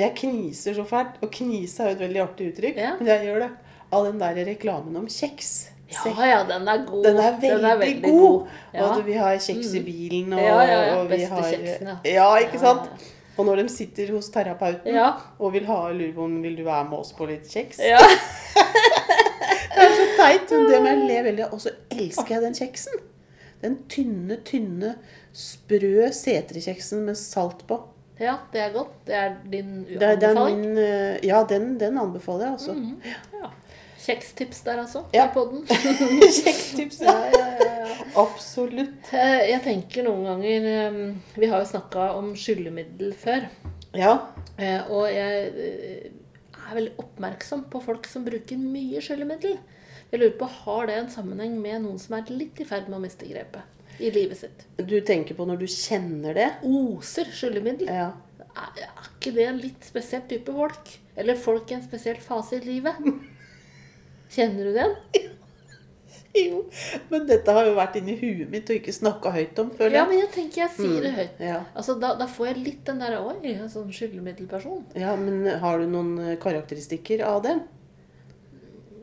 jeg kniser så fælt. Og knise er jo et veldig artig uttrykk. Ja. Men jeg gjør det av den der reklamen om kjeks. Ja, ja, den er god. Den er veldig, god. Ja. Og vi har kjeks i bilen, og, Ja, ja, og vi har kjeksen, ja. Ikke sant? Og når de sitter hos terapeuten og vil ha, luren, vil du være med oss på litt kjeks Ja. Det er så teit, men det må jeg le veldig av. Og så elsker jeg den kjeksen. Den tynne, tynne, sprø setrekjeksen med salt på. ja, det er godt. Det er din er, er anbefaling. eh, Ja, den, den anbefaler jeg, altså. Ja. Kjekstips der, altså. Ja. I podden. Kjekstips, ja. ja, ja, ja. Absolutt. Eh, Jeg tenker noen ganger eh, Vi har jo snakka om skyllemiddel før. Ja. Eh, Og jeg er veldig oppmerksom på folk som bruker mye skyllemiddel. Jeg lurer på, Har det en sammenheng med noen som er litt i ferd med å miste grepet i livet sitt? Du tenker på når du kjenner det? Oser skyllemiddel? Ja. Er ikke det en litt spesiell type folk? Eller folk i en spesiell fase i livet? Kjenner du den? Jo, men dette har jo vært inni huet mitt og ikke snakka høyt om, føler Ja, men jeg tenker jeg sier det høyt. Ja. Altså, da, da får jeg litt den der Oi, en sånn skyldemiddelperson. ja, men har du noen eh, karakteristikker av det?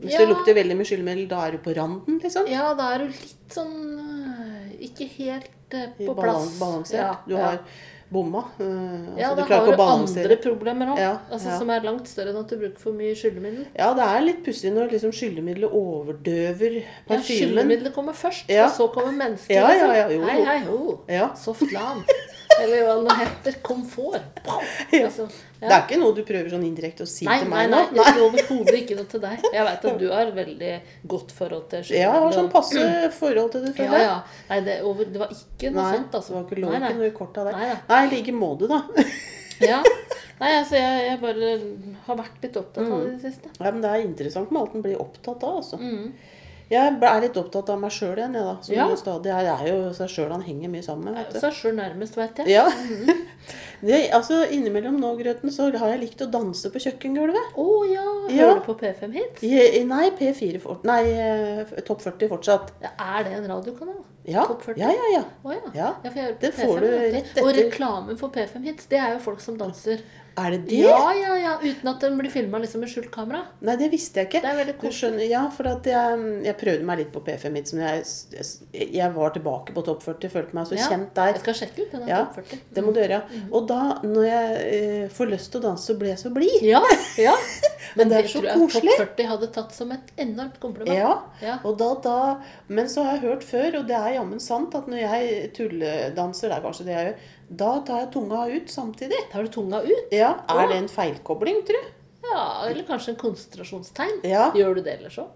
Hvis Ja. det lukter veldig mye skyllemiddel, da er du på randen, liksom? Ja, da er du litt sånn øh, Ikke helt øh, på plass. Balansert. Ja, Du ja. har bomma. eh, altså, ja, da klarer har du andre problemer òg. Ja, altså, ja. Som er langt større enn at du bruker for mye skyldemiddel. Ja, det er litt pussig når liksom skyldemiddelet overdøver Ja. Skyldemiddelet kommer først, Ja. og så kommer mennesket. Ja, ja, ja, liksom. jo. Hei, hei, ho. Ja. Softland. Eller hva det heter. Komfort. Ja. Altså, Det er ikke noe du prøver sånn indirekte å si Nei, til nei, meg nei, nå? Nei, er overhodet ikke noe til deg. Jeg vet at du har veldig godt forhold til Ja, jeg har sånn passe forhold til det, Ja, føler jeg. ja. Nei, det, over, det var ikke noe Nei, sånt, altså. det var ikke lov til noe kort av det. Nei. Nei, i like måte, da. Ja. Nei, altså, jeg, jeg bare har vært litt opptatt av det i det siste. Ja, men det er interessant med alt en blir opptatt av, altså. Mm. Jeg er litt opptatt av meg sjøl igjen, jeg, da. Som Ja. stadig er. Det er jo seg sjøl han henger mye sammen med, vet du. Seg sjøl nærmest, vet jeg. Ja. Det, altså, innimellom nå, Grøten, så har jeg likt å danse på kjøkkengulvet. Å ja. Ja. Hører du på P5 Hits? Nei, P4 for, Nei, eh, Topp 40 fortsatt. Er det en radiokanal? Ja, Topp 40? ja, ja. ja. Å ja. Ja, det P5, får du rett etter. Og reklamen for P5 Hits, det er jo folk som danser. Er det det? Ja, ja, ja. Uten at den blir filma liksom med skjult kamera. Nei, det visste jeg ikke. Det er veldig koselig. skjønner, ja, for at jeg, jeg prøvde meg litt på P5 mitt, men jeg, jeg, jeg var tilbake på topp 40, følte meg så Ja. kjent der. Jeg skal sjekke ut den Ja, Topp 40. det må du gjøre. Ja. Og da, når jeg eh, får lyst til å danse, så blir jeg så blid. Ja, ja. Men det det, så tror jeg. Topp 40 hadde tatt som et enormt kompliment. Ja, Ja. og da, da Men så har jeg hørt før, og det er jammen sant, at når jeg tulledanser, det er kanskje det jeg gjør, da tar jeg tunga ut samtidig. Tar du tunga ut? Ja, Er Er det en feilkobling, tror du? Ja, eller kanskje en konsentrasjonstegn. Ja. Gjør du det ellers òg?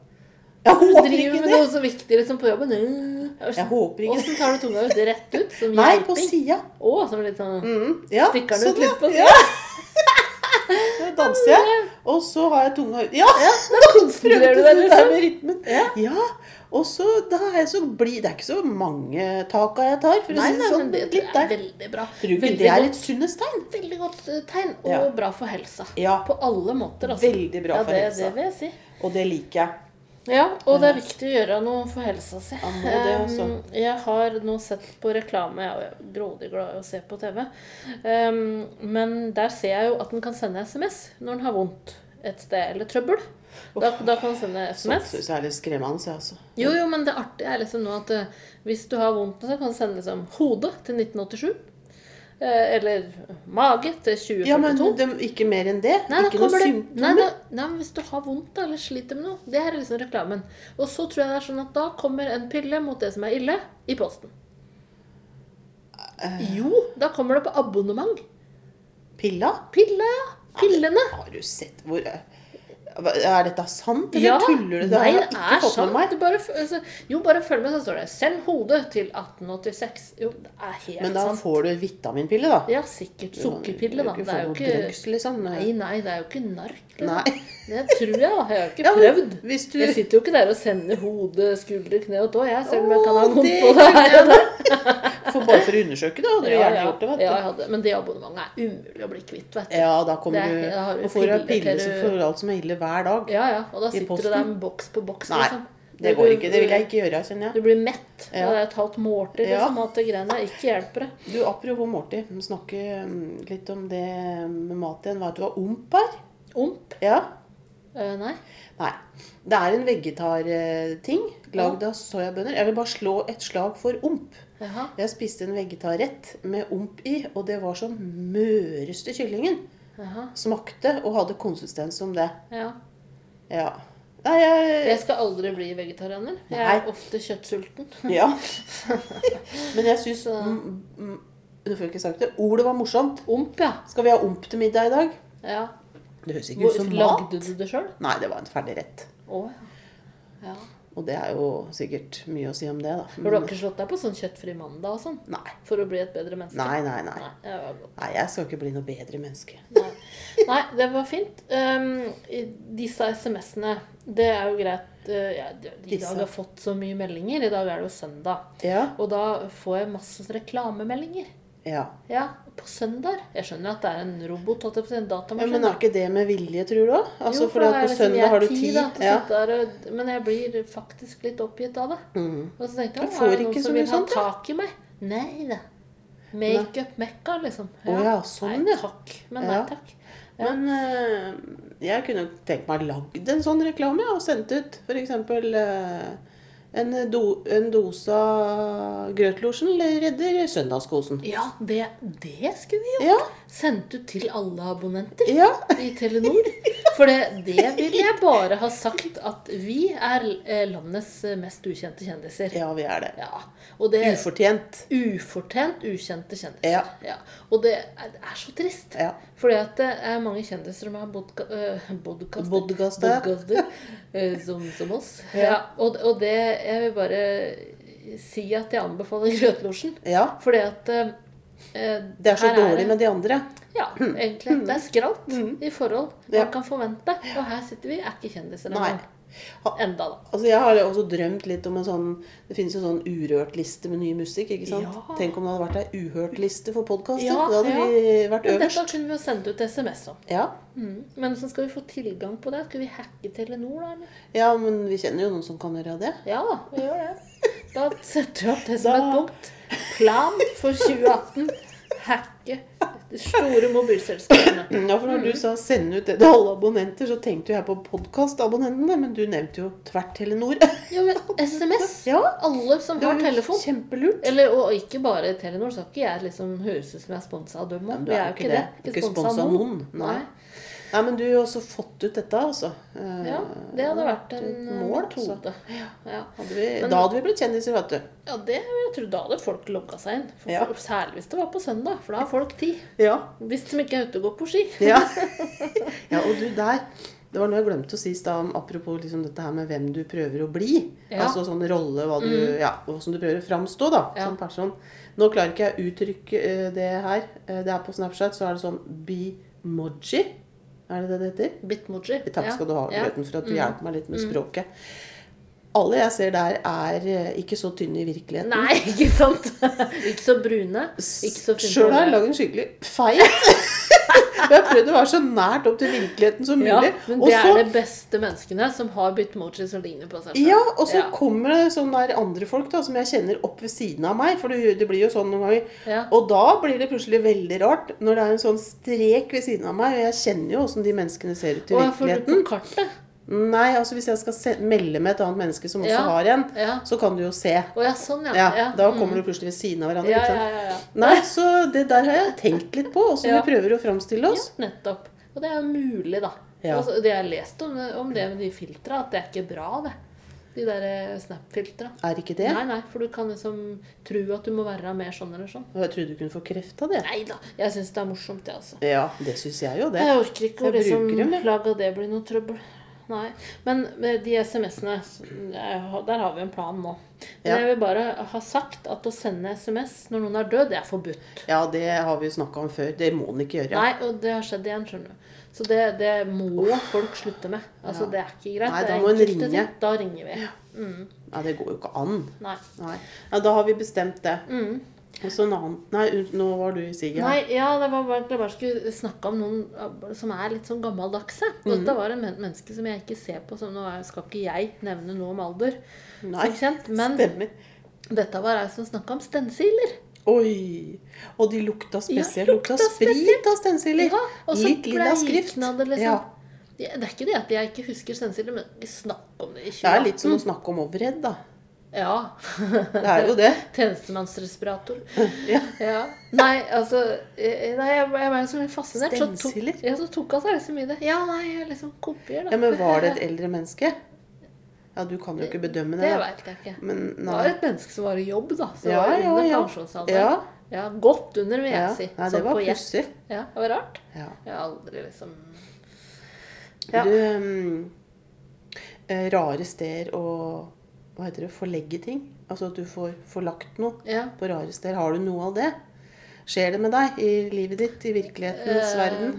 Jeg håper Du håper driver med det. noe så viktig liksom på jobben. Jeg håper ikke det. Åssen tar du tunga ut? Rett ut? Som Nei, på sida. Å, som litt sånn Mm, ja, Stikker den sånn, ut litt på ja. sida? Så danser jeg, og så har jeg tunga ut. Ja! Da konsentrerer du deg, det liksom. med rytmen. Ja. Ja, og så da er så bli, Det er ikke så mange taka jeg tar, for å si det nei, sånn. men det Litt er veldig bra. Tror ikke det er et sunnhetstegn? Veldig godt eh, tegn, og Ja. bra for helsa. Ja. På alle måter, altså. Veldig bra ja, for det, helsa. Det vil jeg si. Og det liker jeg. Ja, og det er viktig å gjøre noe for helsa si. Det. Um, jeg har nå sett på reklame, jeg er grådig glad i å se på TV, um, men der ser jeg jo at den kan sende SMS når den har vondt et sted, eller trøbbel. Da, da kan du sende Sånt SMS. syns jeg er litt skremmende. jeg, Altså. Jo, jo, men det artige er liksom nå at uh, hvis du har vondt, så kan du sende liksom hode til 1987. Uh, Eller mage til 2042. Ja, men det, ikke mer enn det? Nei, ikke noen symptomer? nei, da, nei, men Hvis du har vondt da, eller sliter med noe Det her er liksom reklamen. Og så tror jeg det er sånn at da kommer en pille mot det som er ille, i posten. Jo, da kommer det på abonnement. Pilla? Pilla, ja. Pillene. Har du sett hvor Er dette sant, eller Ja. tuller du? Det Nei, det er sant. bare, altså, jo, bare følg med, så står det 'Send hodet til 1886'. Jo, det er helt Men da sant. får du vitaminpille, da. Ja, sikkert sukkerpille, da. Du Det er jo ikke drugs, liksom. Nei, nei, det er jo ikke nark. Nei. Det tror jeg, da. Jeg har ikke Ja, prøvd. hvis du- Jeg sitter jo ikke der og sender hode, skulder, kne og tå, jeg, selv om jeg kan ha vondt på det her og der. For bare for å undersøke det, hadde du Ja, gjerne ja, gjort det, vet du. ja, jeg hadde. Men det abonnementet er umulig å bli kvitt, vet du. Ja, da kommer Det er- du og får piller får du alt som er ille hver dag. Ja, ja. Og da sitter du der med boks på boks, Nei, liksom. det går ikke. Det vil jeg ikke gjøre, kjenner Du blir mett. Ja. Det er et halvt måltid, Ja. liksom. At det greiene ikke hjelper deg. Du, apropos måltid. Snakke mm, litt om det med mat igjen. Vet du hva omp er? Omp? Ja? Uh, nei. Nei. Det er en vegetarting lagd av soyabønner. Jeg vil bare slå et slag for omp. Jeg spiste en vegetarrett med omp i, og det var som møreste kyllingen. Jaha. Smakte og hadde konsistens som det. Ja. Ja. Nei, jeg Jeg skal aldri bli vegetarianer. Jeg Nei. er ofte kjøttsulten. Ja. Men jeg syns Du får ikke sagt det. Ordet var morsomt. Omp, ja. Skal vi ha omp til middag i dag? ja. Det høres ikke ut som som lagde mat. du det sjøl? Nei, det var en ferdig rett. Ja. ja. Og det er jo sikkert mye å si om det, da. Har du ikke slått deg på sånn kjøttfri mandag og sånn? Nei. For å bli et bedre menneske? Nei, nei, nei. Nei, jeg. Nei, jeg skal ikke bli noe bedre menneske. Nei. Nei, det var fint. Um, disse SMS-ene, det er jo greit. Uh, ja, I dag har jeg fått så mye meldinger. I dag er det jo søndag. Ja. Og da får jeg masse reklamemeldinger. Ja. Ja, på søndag. Jeg skjønner at det er en robot, At det er en datamaskin. ja men er ikke det med vilje, tror du? Altså, Jo, for er på liksom søndag har du tid, da, Ja. og, men jeg blir faktisk litt oppgitt av det. Mm. Og så tenkte jeg, Jeg er det noen som vil ha tak i meg? Nei da. Makeup-mekka, liksom. Å ja, sånn, nei ja. takk. Men nei takk. Ja. Men øh, jeg kunne tenkt meg lagd en sånn reklame ja, og sendt ut f.eks. Uh, en, do, en dose av Grøtlosjen redder søndagskosen. Ja, det, det skulle vi gjort. Ja. Sendt ut til alle abonnenter Ja. i Telenor. For det, det vil jeg bare ha sagt at vi er eh, landets mest ukjente kjendiser. ja, vi er det. Ja, det Ufortjent. Ufortjent ukjente kjendiser. Ja. Og det er, det er så trist. Ja. Fordi at det er mange kjendiser som har øh, bodkaster, Bodkaster. øh, som, som oss. Og, og det Jeg vil bare si at jeg anbefaler Grøtlosjen. Ja. Fordi at Det er så her dårlig det- med de andre. Ja, egentlig. Det er skralt i forhold man Ja. kan forvente. Og her sitter vi, er ikke kjendiser ennå. Enda, da. Altså, Jeg har også drømt litt om en sånn Det finnes jo sånn urørt-liste med ny musikk. ikke sant? Ja. Tenk om det hadde vært ei uhørt-liste for podkaster. Ja, da hadde ja. vi vært Men dette kunne vi jo sendt ut SMS om. Ja. Mm. Men så skal vi få tilgang på det. Skal vi hacke Telenor, da? eller? ja, men vi kjenner jo noen som kan gjøre det. Ja vi gjør det. Da setter du opp det som Da- et punkt. Plan for 2018. Hacke de store mobilselskapene. Ja, for når du sa 'sende ut det til alle abonnenter', så tenkte jeg på podkastabonnentene, men du nevnte jo tvert Telenor. Ja, men SMS. Ja. Alle som har telefon. Kjempelurt. Eller, og ikke bare Telenor. Skal ikke jeg liksom høres ut som jeg er sponsa av dem Ja, men du er jo ikke det. det. Ikke sponset av noen. Nei. Nei, men du har også fått ut dette, altså. Eh, Ja, det hadde vært en mål, altså. metode. Ja. Hadde vi, Men- da hadde vi blitt kjendiser, vet du. ja, det vil jeg tro. Da hadde folk logga seg inn. For, Ja. for, særlig hvis det var på søndag, for da har folk tid. Ja. Hvis de ikke er ute og går på ski. Ja. ja, og du der Det var noe jeg glemte å si i stad, apropos liksom dette her med hvem du prøver å bli. Ja. Altså sånn rolle, hva du, ja, hvordan du prøver å framstå da, Ja. som person. Nå klarer ikke jeg å uttrykke eh, det her. Eh, Det er på Snapchat, så er det sånn Bimoji. Er det det det heter? Bitmoji. Takk skal du ha, Ja. Grøten, for at du hjelper meg litt med språket. Alle jeg ser der, er eh, ikke så tynne i virkeligheten. Nei, ikke sant? ikke så brune. Ikke Sjøl har jeg lagd en skikkelig feit. Jeg har prøvd å være så nært opp til virkeligheten som mulig. Ja, men det også, er de beste menneskene som har bitmoji som ligner på seg selv. Ja, og så Ja. kommer det sånne andre folk da, som jeg kjenner opp ved siden av meg. For det, det blir jo sånn noen ganger. Ja. Og da blir det plutselig veldig rart når det er en sånn strek ved siden av meg. Og jeg kjenner jo åssen de menneskene ser ut i virkeligheten. Og jeg får det på kartet? Nei, altså hvis jeg skal melde med et annet menneske som også Ja, har en, ja. så kan du jo se. Oh, ja, sånn, ja. Ja, Da kommer mm. du plutselig ved siden av hverandre. ja, ikke sant? ja, ja. Nei, så det der har jeg tenkt litt på, åssen Ja. vi prøver å framstille oss. Ja, nettopp. Og det er jo mulig, da. Ja. Altså, det jeg har lest om, om det med de filtra, at det er ikke bra, det. De der eh, Snap-filtra. Er ikke det? Nei, nei, for du kan liksom tro at du må være mer sånn eller sånn. Og Jeg trodde du kunne få kreft av det. Nei da, jeg syns det er morsomt, det, altså. Ja, det syns jeg jo, det. Jeg orker ikke å liksom lage av det blir noe trøbbel. Nei. Men de SMS-ene, der har vi en plan nå. Men Ja. jeg vil bare ha sagt at å sende SMS når noen er død, det er forbudt. Ja, det har vi jo snakka om før. Det må en ikke gjøre. Nei, og det har skjedd igjen, skjønner du. Så det, det må folk slutte med. Altså, Ja. Det er ikke greit. Nei, da må en ringe. ting. Da ringer vi. Ja, det går jo ikke an. Nei. Nei. Ja, da har vi bestemt det. En annen Nei, nå var du i siget. Nei, ja, det var bare, jeg bare skulle snakke om noen uh, som er litt sånn gammeldagse. Mm. Dette var en men menneske som jeg ikke ser på som Nå skal ikke jeg nevne noe om alder, Nei. som kjent, men Stemmer. dette var ei som snakka om stensiler. Oi! Og de lukta spesielt. Ja, lukta lukta sprit av stensiler. Ja, og så Litt lilla skrift. det, liksom. Ja. Det er ikke det at jeg ikke husker stensiler, men vi snakker om det i Det er litt som å snakke om overhead, da. Ja. Det er jo det. Tjenestemannsrespirator. Ja. Ja. Nei, altså eh, Nei, jeg, jeg ble liksom mye fascinert. Så tok, Stensiler? ja, så tok han seg liksom i det. Ja, nei, jeg liksom kopier, da. Ja, Men var det et eldre menneske? Ja, du kan jo ikke bedømme det. Det veit jeg ikke. Men Det var et menneske som var i jobb, da. Som Ja, var under ja. pensjonsalderen. Ja. Ja, godt under, vil jeg Ja. si. Nei, Sånn det var på pussig. Ja, det var rart. Ja. Jeg har aldri liksom Ja. Du um, eh, Rare steder å Hva heter det? Forlegge ting? Altså at du får forlagt noe ja. på rare steder. Har du noe av det? Skjer det med deg i livet ditt, i virkelighetens uh, verden?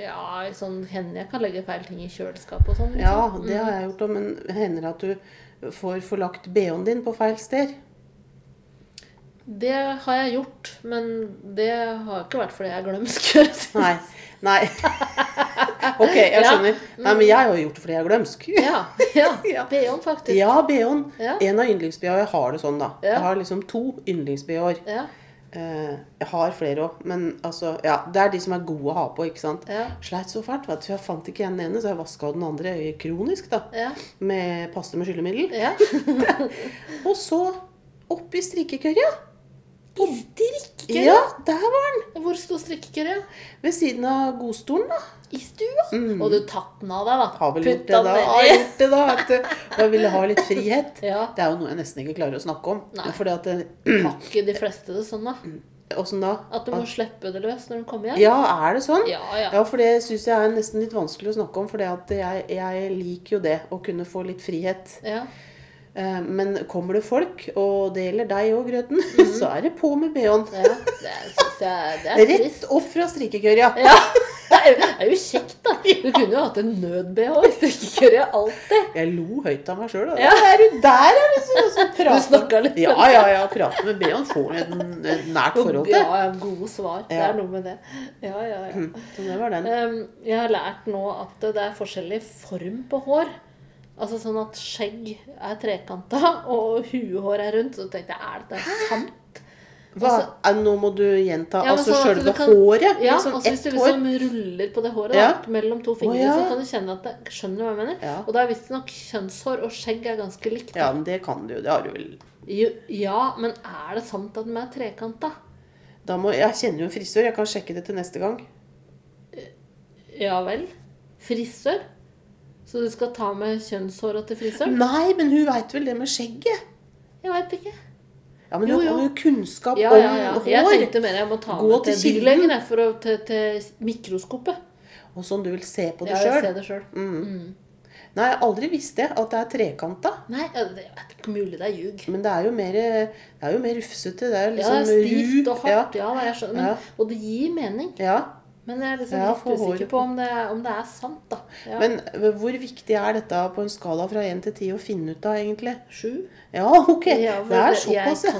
Ja, sånn hender jeg kan legge feil ting i kjøleskapet og sånn. liksom. Ja, det har jeg gjort òg, men hender det at du får forlagt BH-en din på feil sted? Det har jeg gjort, men det har ikke vært fordi jeg er glømsk. Nei. Nei. Ok, jeg skjønner. Nei, men jeg har gjort det fordi jeg er glømsk. ja, ja. BH-en, faktisk. Ja, BH-en. Ja. En av yndlings-BH-er. Jeg har det sånn, da. Jeg har liksom to yndlings-BH-er. Ja, Eh, jeg har flere òg, men altså Ja, det er de som er gode å ha på, ikke sant. ja, Sleit så fælt, vet du. Jeg fant ikke igjen den ene, så jeg vaska den andre kronisk, da. ja. Med paste med skyllemiddel. ja. Og så oppi strikkekørja. I strikkekørja? Ja, der var den! Hvor sto strikkekørja? Ved siden av godstolen, da. I stua? Og du tatt den av deg, da? Mm. Har vel gjort det, da. Har gjort det da, vet jeg ville ha litt frihet. Ja. Det er jo noe jeg nesten ikke klarer å snakke om. Nei. Fordi at det, Har ikke de fleste det sånn, da? Åssen da? At du må slippe det løs når du kommer hjem? Ja, er det sånn? Ja, ja. Ja, for det syns jeg er nesten litt vanskelig å snakke om. For jeg, jeg liker jo det, å kunne få litt frihet. ja. Eh, Men kommer det folk, og det gjelder deg òg, Grøten, Mhm. så er det på med BH-en. ja. Er. Rett opp fra strikkekørja. Ja. Det er jo- er kjekt, da. Du kunne jo hatt en nød-BH i strikkekørja alltid. Jeg lo høyt av meg sjøl. Ja. Er du der, ja? Så Du snakka litt Ja, ja, ja. Prate med BH-en får et, et nært forhold til. Ja, ja, gode svar. Det er noe med det. Ja, ja, ja. Så det var den. Um, jeg har lært nå at det er forskjellig form på hår. Altså sånn at skjegg er trekanta og huehår er rundt. Så tenkte jeg, er dette sant? Hva, altså- er, nå må du gjenta Ja, altså sånn sjølve håret. Ja, liksom altså hvis du hår. liksom ruller på det håret Ja. da, mellom to fingre, ja. så kan du kjenne at det Skjønner du hva jeg mener? Ja. Og da er visstnok kjønnshår og skjegg er ganske likt. da. Ja, men det kan du jo. Det har du vel. Jo, ja, men er det sant at de er trekanta? Da må, jeg kjenner jo en frisør. Jeg kan sjekke det til neste gang. Ja vel. Frisør? Så du skal ta med kjønnshåra til frisøren? Nei, men hun veit vel det med skjegget? Jeg veit ikke. Ja, men Jo, hun har jo kunnskap Ja, om ja, ja. Jeg hår. tenkte mer jeg må ta Gå med til til dyrlegen til, til mikroskopet. Og sånn du vil se på det Ja, jeg sjøl. ser det sjøl. Nei, jeg har aldri visst det, at det er trekanta. Nei, jeg vet ikke mulig det er ljug. Men det er jo mer, det er jo mer rufsete. Det er Ja, liksom det er stivt og hardt. Ja, jeg skjønner. Men, Ja. Og det gir mening. Ja. Men jeg er liksom Ja, litt usikker på om det, om det er sant, da. Ja. Men hvor viktig er dette på en skala fra 1 til 10 å finne ut av, egentlig? Sju? Ja, ok. Ja, det er såpass, ja.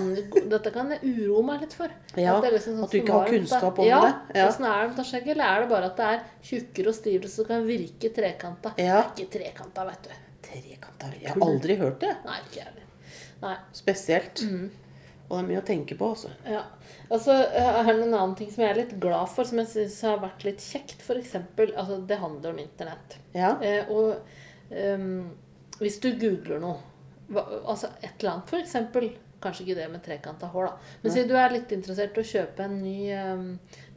dette kan jeg uroe meg litt for. Ja, det er liksom sånn at du ikke har kunnskap om det. Ja. Åssen er det med skjegget? Eller er det bare at det er tjukkere og stivere så det kan virke trekanta? Ja. Det er ikke trekanta, vet du. Trekanta Jeg har aldri hørt det. Nei, ikke jeg. Nei. Spesielt. Mm. Og det er mye å tenke på, altså. Ja. Altså, jeg har en annen ting som jeg er litt glad for, som jeg syns har vært litt kjekt. For eksempel, altså, det handler om internett. Ja. Eh, og um, hvis du googler noe, hva, altså et eller annet, eksempel Kanskje ikke det med trekanta hår, da. Men si du er litt interessert i å kjøpe en ny um,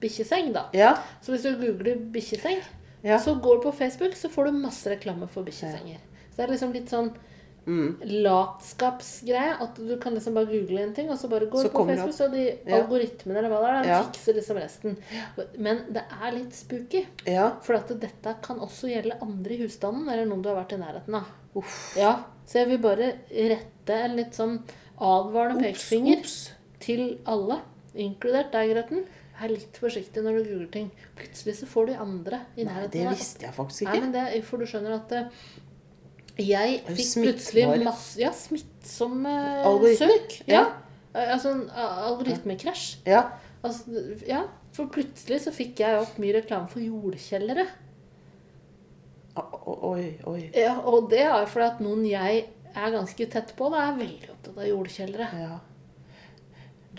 bikkjeseng, da. Ja. Så hvis du googler bikkjeseng, Ja. så går du på Facebook, så får du masse reklame for bikkjesenger. Så det er liksom litt sånn latskapsgreie. At du kan liksom bare google en ting, og så bare går Så du på Facebook, så de Ja. algoritmene eller hva det er, de Ja. fikser liksom resten. Men det er litt spooky. Ja. For at dette kan også gjelde andre i husstanden, eller noen du har vært i nærheten av. Uff. Ja, Så jeg vil bare rette en litt sånn advarende pekefinger til alle, inkludert deg, Grøten. Vær litt forsiktig når du googler ting. Plutselig så får du andre i nærheten. Nei, det visste jeg faktisk Nei, ikke. men det, for du skjønner at eh, jeg fikk plutselig masse Ja, smittsomme eh, søk. Ja. Ja. Eh, Altså en algoritmekrasj. Ja. Altså, ja, for plutselig så fikk jeg opp mye reklame for jordkjellere. Oi, oi. Ja, og det er fordi at noen jeg er ganske tett på, da er veldig opptatt av jordkjellere. Ja.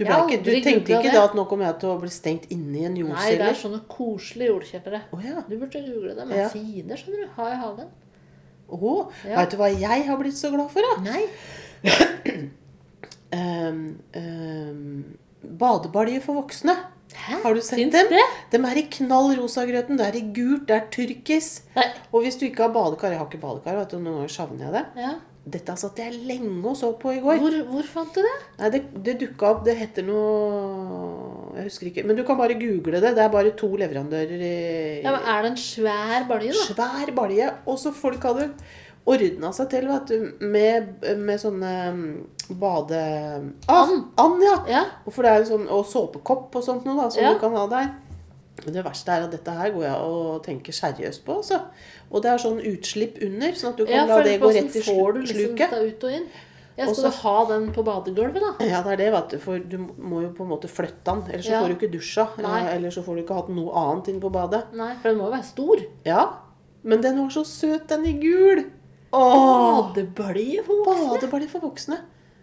Du, ikke, du tenkte ikke det. da at nå kommer jeg til å bli stengt inne i en Nei, det er sånne koselige jordkjellere. Oh, ja. Du burde google dem. De Ja. er fine, skjønner du. Ha i hagen. Å, Ja. Vet du hva jeg har blitt så glad for, da? Nei. Um, um, badebalje for voksne. Hæ? Har du sett Fins dem? det? De er i knall rosagrøten. Det er i gult, det er turkis. Nei. Og hvis du ikke har badekar Jeg har ikke badekar, vet du, noen ganger savner jeg det. Ja. Dette satt jeg lenge og så på i går. Hvor, hvor fant du det? Nei, det, det dukka opp Det heter noe Jeg husker ikke. Men du kan bare google det. Det er bare to leverandører i Ja, men Er det en svær balje, da? Svær balje. Og så folk hadde ordna seg til, vet du, med, med sånne mm, bade... Ah, And. and, ja. Ja. Og, sånn, og såpekopp og sånt noe, da, som Ja. du kan ha der. Men det verste er at dette her går jeg og tenker seriøst på. Så. Og det er sånn utslipp under, sånn at du kan Ja, la det gå hvordan rett i sluket. liksom ut og inn? Jeg Skal skal du ha den på badegulvet, da. Ja, det er det, vet du. For du må jo på en måte flytte den. Ellers så Ja. får du ikke dusja. Nei. Eller så får du ikke hatt noe annet inn på badet. Nei, for den må jo være stor. Ja, men den var så søt, den i gul. Åh, Badebalje for voksne. badebalje for voksne.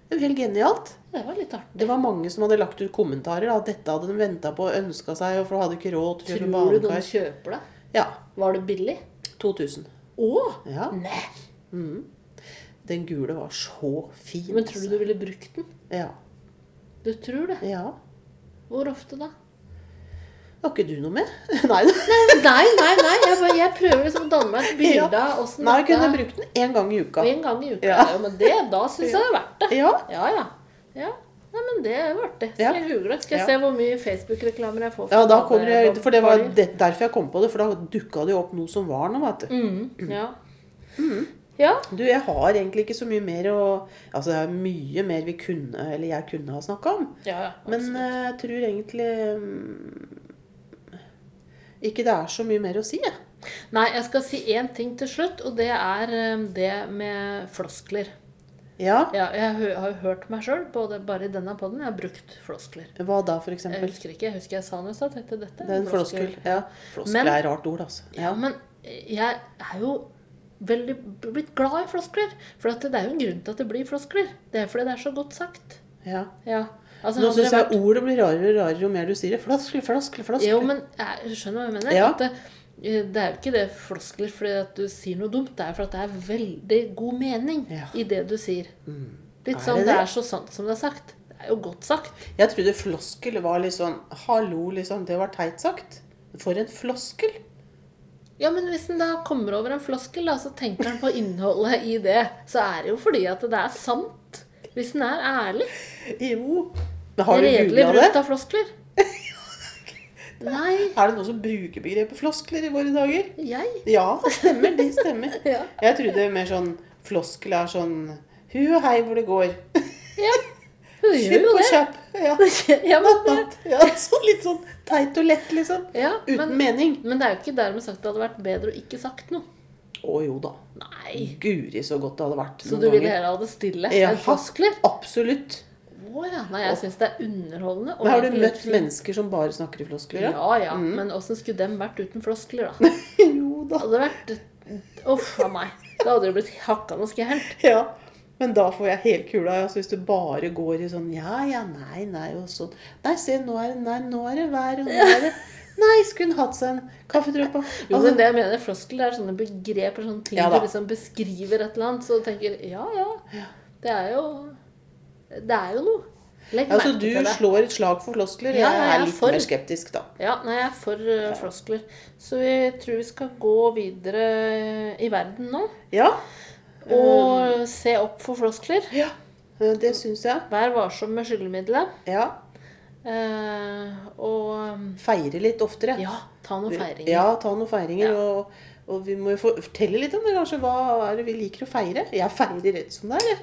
Det jo helt genialt. Det var litt artig. Det var mange som hadde lagt ut kommentarer. Da. Dette hadde de venta på og ønska seg, for de hadde ikke råd til å kjøpe Tror du noen kjøper det? Ja. Var det billig? 2000. Å! Ja. Nei. Den gule var så fin. Men tror du du ville brukt den? Ja. Du tror det? ja. Hvor ofte da? Har ikke du noe med? Nei. Nei, nei, nei. Jeg, bare, jeg prøver liksom å danne meg et bilde av åssen Nei, jeg kunne brukt den én gang i uka. En gang i uka. Ja. Ja. men det, da syns jeg det er verdt det. Ja. Ja, ja. ja. Nei, men det er jo artig. Skal jeg google? Skal jeg Ja. se hvor mye Facebook-reklamer jeg får? Ja, da kommer jeg, for det var det, derfor jeg kom på det, for da dukka det jo opp noe som var noe, vet du. Mm, ja. Ja. Du, jeg har egentlig ikke så mye mer å Altså, det er mye mer vi kunne, eller jeg kunne ha snakka om. Ja, ja. Men eh, jeg tror egentlig mm, ikke det er så mye mer å si, jeg. Nei, jeg skal si én ting til slutt, og det er eh, det med floskler. Ja. Ja, jeg har jo hørt meg sjøl, bare i denne poden. Jeg har brukt floskler. Hva da, for Jeg husker ikke. Jeg husker jeg sa noe i stad. dette Det er en floskel. Ja. Floskel Men- er et rart ord, altså. Ja, men jeg er jo veldig blitt glad i floskler. For at det er jo en grunn til at det blir floskler. Det er fordi det er så godt sagt. Ja. Ja. Altså, Nå syns jeg vært- ordet blir rarere og rarere jo mer du sier det. Floskler, floskler, floskler. Jo, men jeg skjønner hva jeg mener. Ja. Det, det er jo ikke det floskler fordi at du sier noe dumt. Det er fordi at det er veldig god mening Ja. i det du sier. Litt Er sånn det det, det? er så sant som det er sagt. Det er jo godt sagt. Jeg trodde floskel var litt sånn Hallo, liksom. Det var teit sagt. For en floskel. Ja, men hvis en da kommer over en floskel, da, så tenker han på innholdet i det. Så er det jo fordi at det er sant. Hvis en er ærlig. Jo. Har du Redelig googla bruk det? av floskler. Nei, Er det noen som bruker begrepet floskler i våre dager? jeg. Ja, stemmer. Det stemmer. Ja. Jeg trodde mer sånn floskel er sånn Hu og hei hvor det går. ja. Hun gjør Kjapp jo det. kjapp. Ja. Ja, men, Natt. ja, så litt sånn teit og lett, liksom. ja, Uten men, mening. men det er jo ikke dermed sagt at det hadde vært bedre å ikke sagt noe. Å jo da. Nei. Guri så godt det hadde vært. Så du ville heller ha det stille Ja, enn floskler? Absolutt. Å ja. Nei, jeg syns det er underholdende. Men har du møtt mennesker som bare snakker i floskler? ja? Ja ja. Mm. Men åssen skulle dem vært uten floskler, da? jo da. Hadde vært Uff a meg. Da hadde det blitt hakket noe skjært Ja. Men da får jeg helt kula. Altså, hvis du bare går i sånn ja, ja, nei, nei og sånn. Nei, se, nå er det, nei, nå er det vær, og nå er det Nei, skulle hun hatt seg en kaffedråpe? Jo, Altså, men det jeg mener, Floskel er sånne begreper, sånne ting Ja du liksom beskriver et eller annet, så du tenker ja, ja. Det er jo Det er jo noe. Legg altså, merke du slår et slag for floskler. Ja, jeg er litt for. mer skeptisk, da. Ja, nei, jeg er for uh, floskler. Så vi tror vi skal gå videre i verden nå. Ja. Og se opp for floskler. Ja, eh, det syns jeg. Vær varsom med skyllemiddelet. Ja. Eh, og Feire litt oftere. ja, ta noen feiringer. Ja, ta noen feiringer. Ja. Og, og vi må jo fortelle litt om det, kanskje. Hva er det vi liker å feire? Jeg feirer rett som det er, jeg.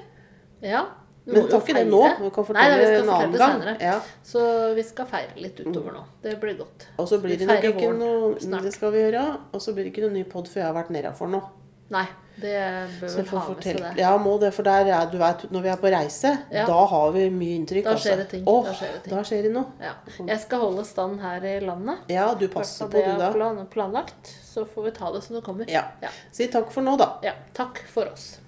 Ja, du Men ta ikke det nå. Vi kan fortelle nei, vi skal en annen gang. senere. Ja. Så vi skal feire litt utover nå. Det blir godt. Og så blir det nok ikke noe. Det skal vi gjøre. Og så blir det ikke noe ny pod før jeg har vært nedafor nå. Nei, det bør vel ha med seg det. Ja, må det, for der er, du vet, når vi er på reise, Ja. da har vi mye inntrykk. Da skjer altså. det ting. Åh, Da skjer det ting. Da skjer det noe. Ja. Jeg skal holde stand her i landet. Ja, du passer på, det du jeg da. har plan planlagt. Så får vi ta det som det kommer. Ja. Ja. Si takk for nå, da. ja. Takk for oss.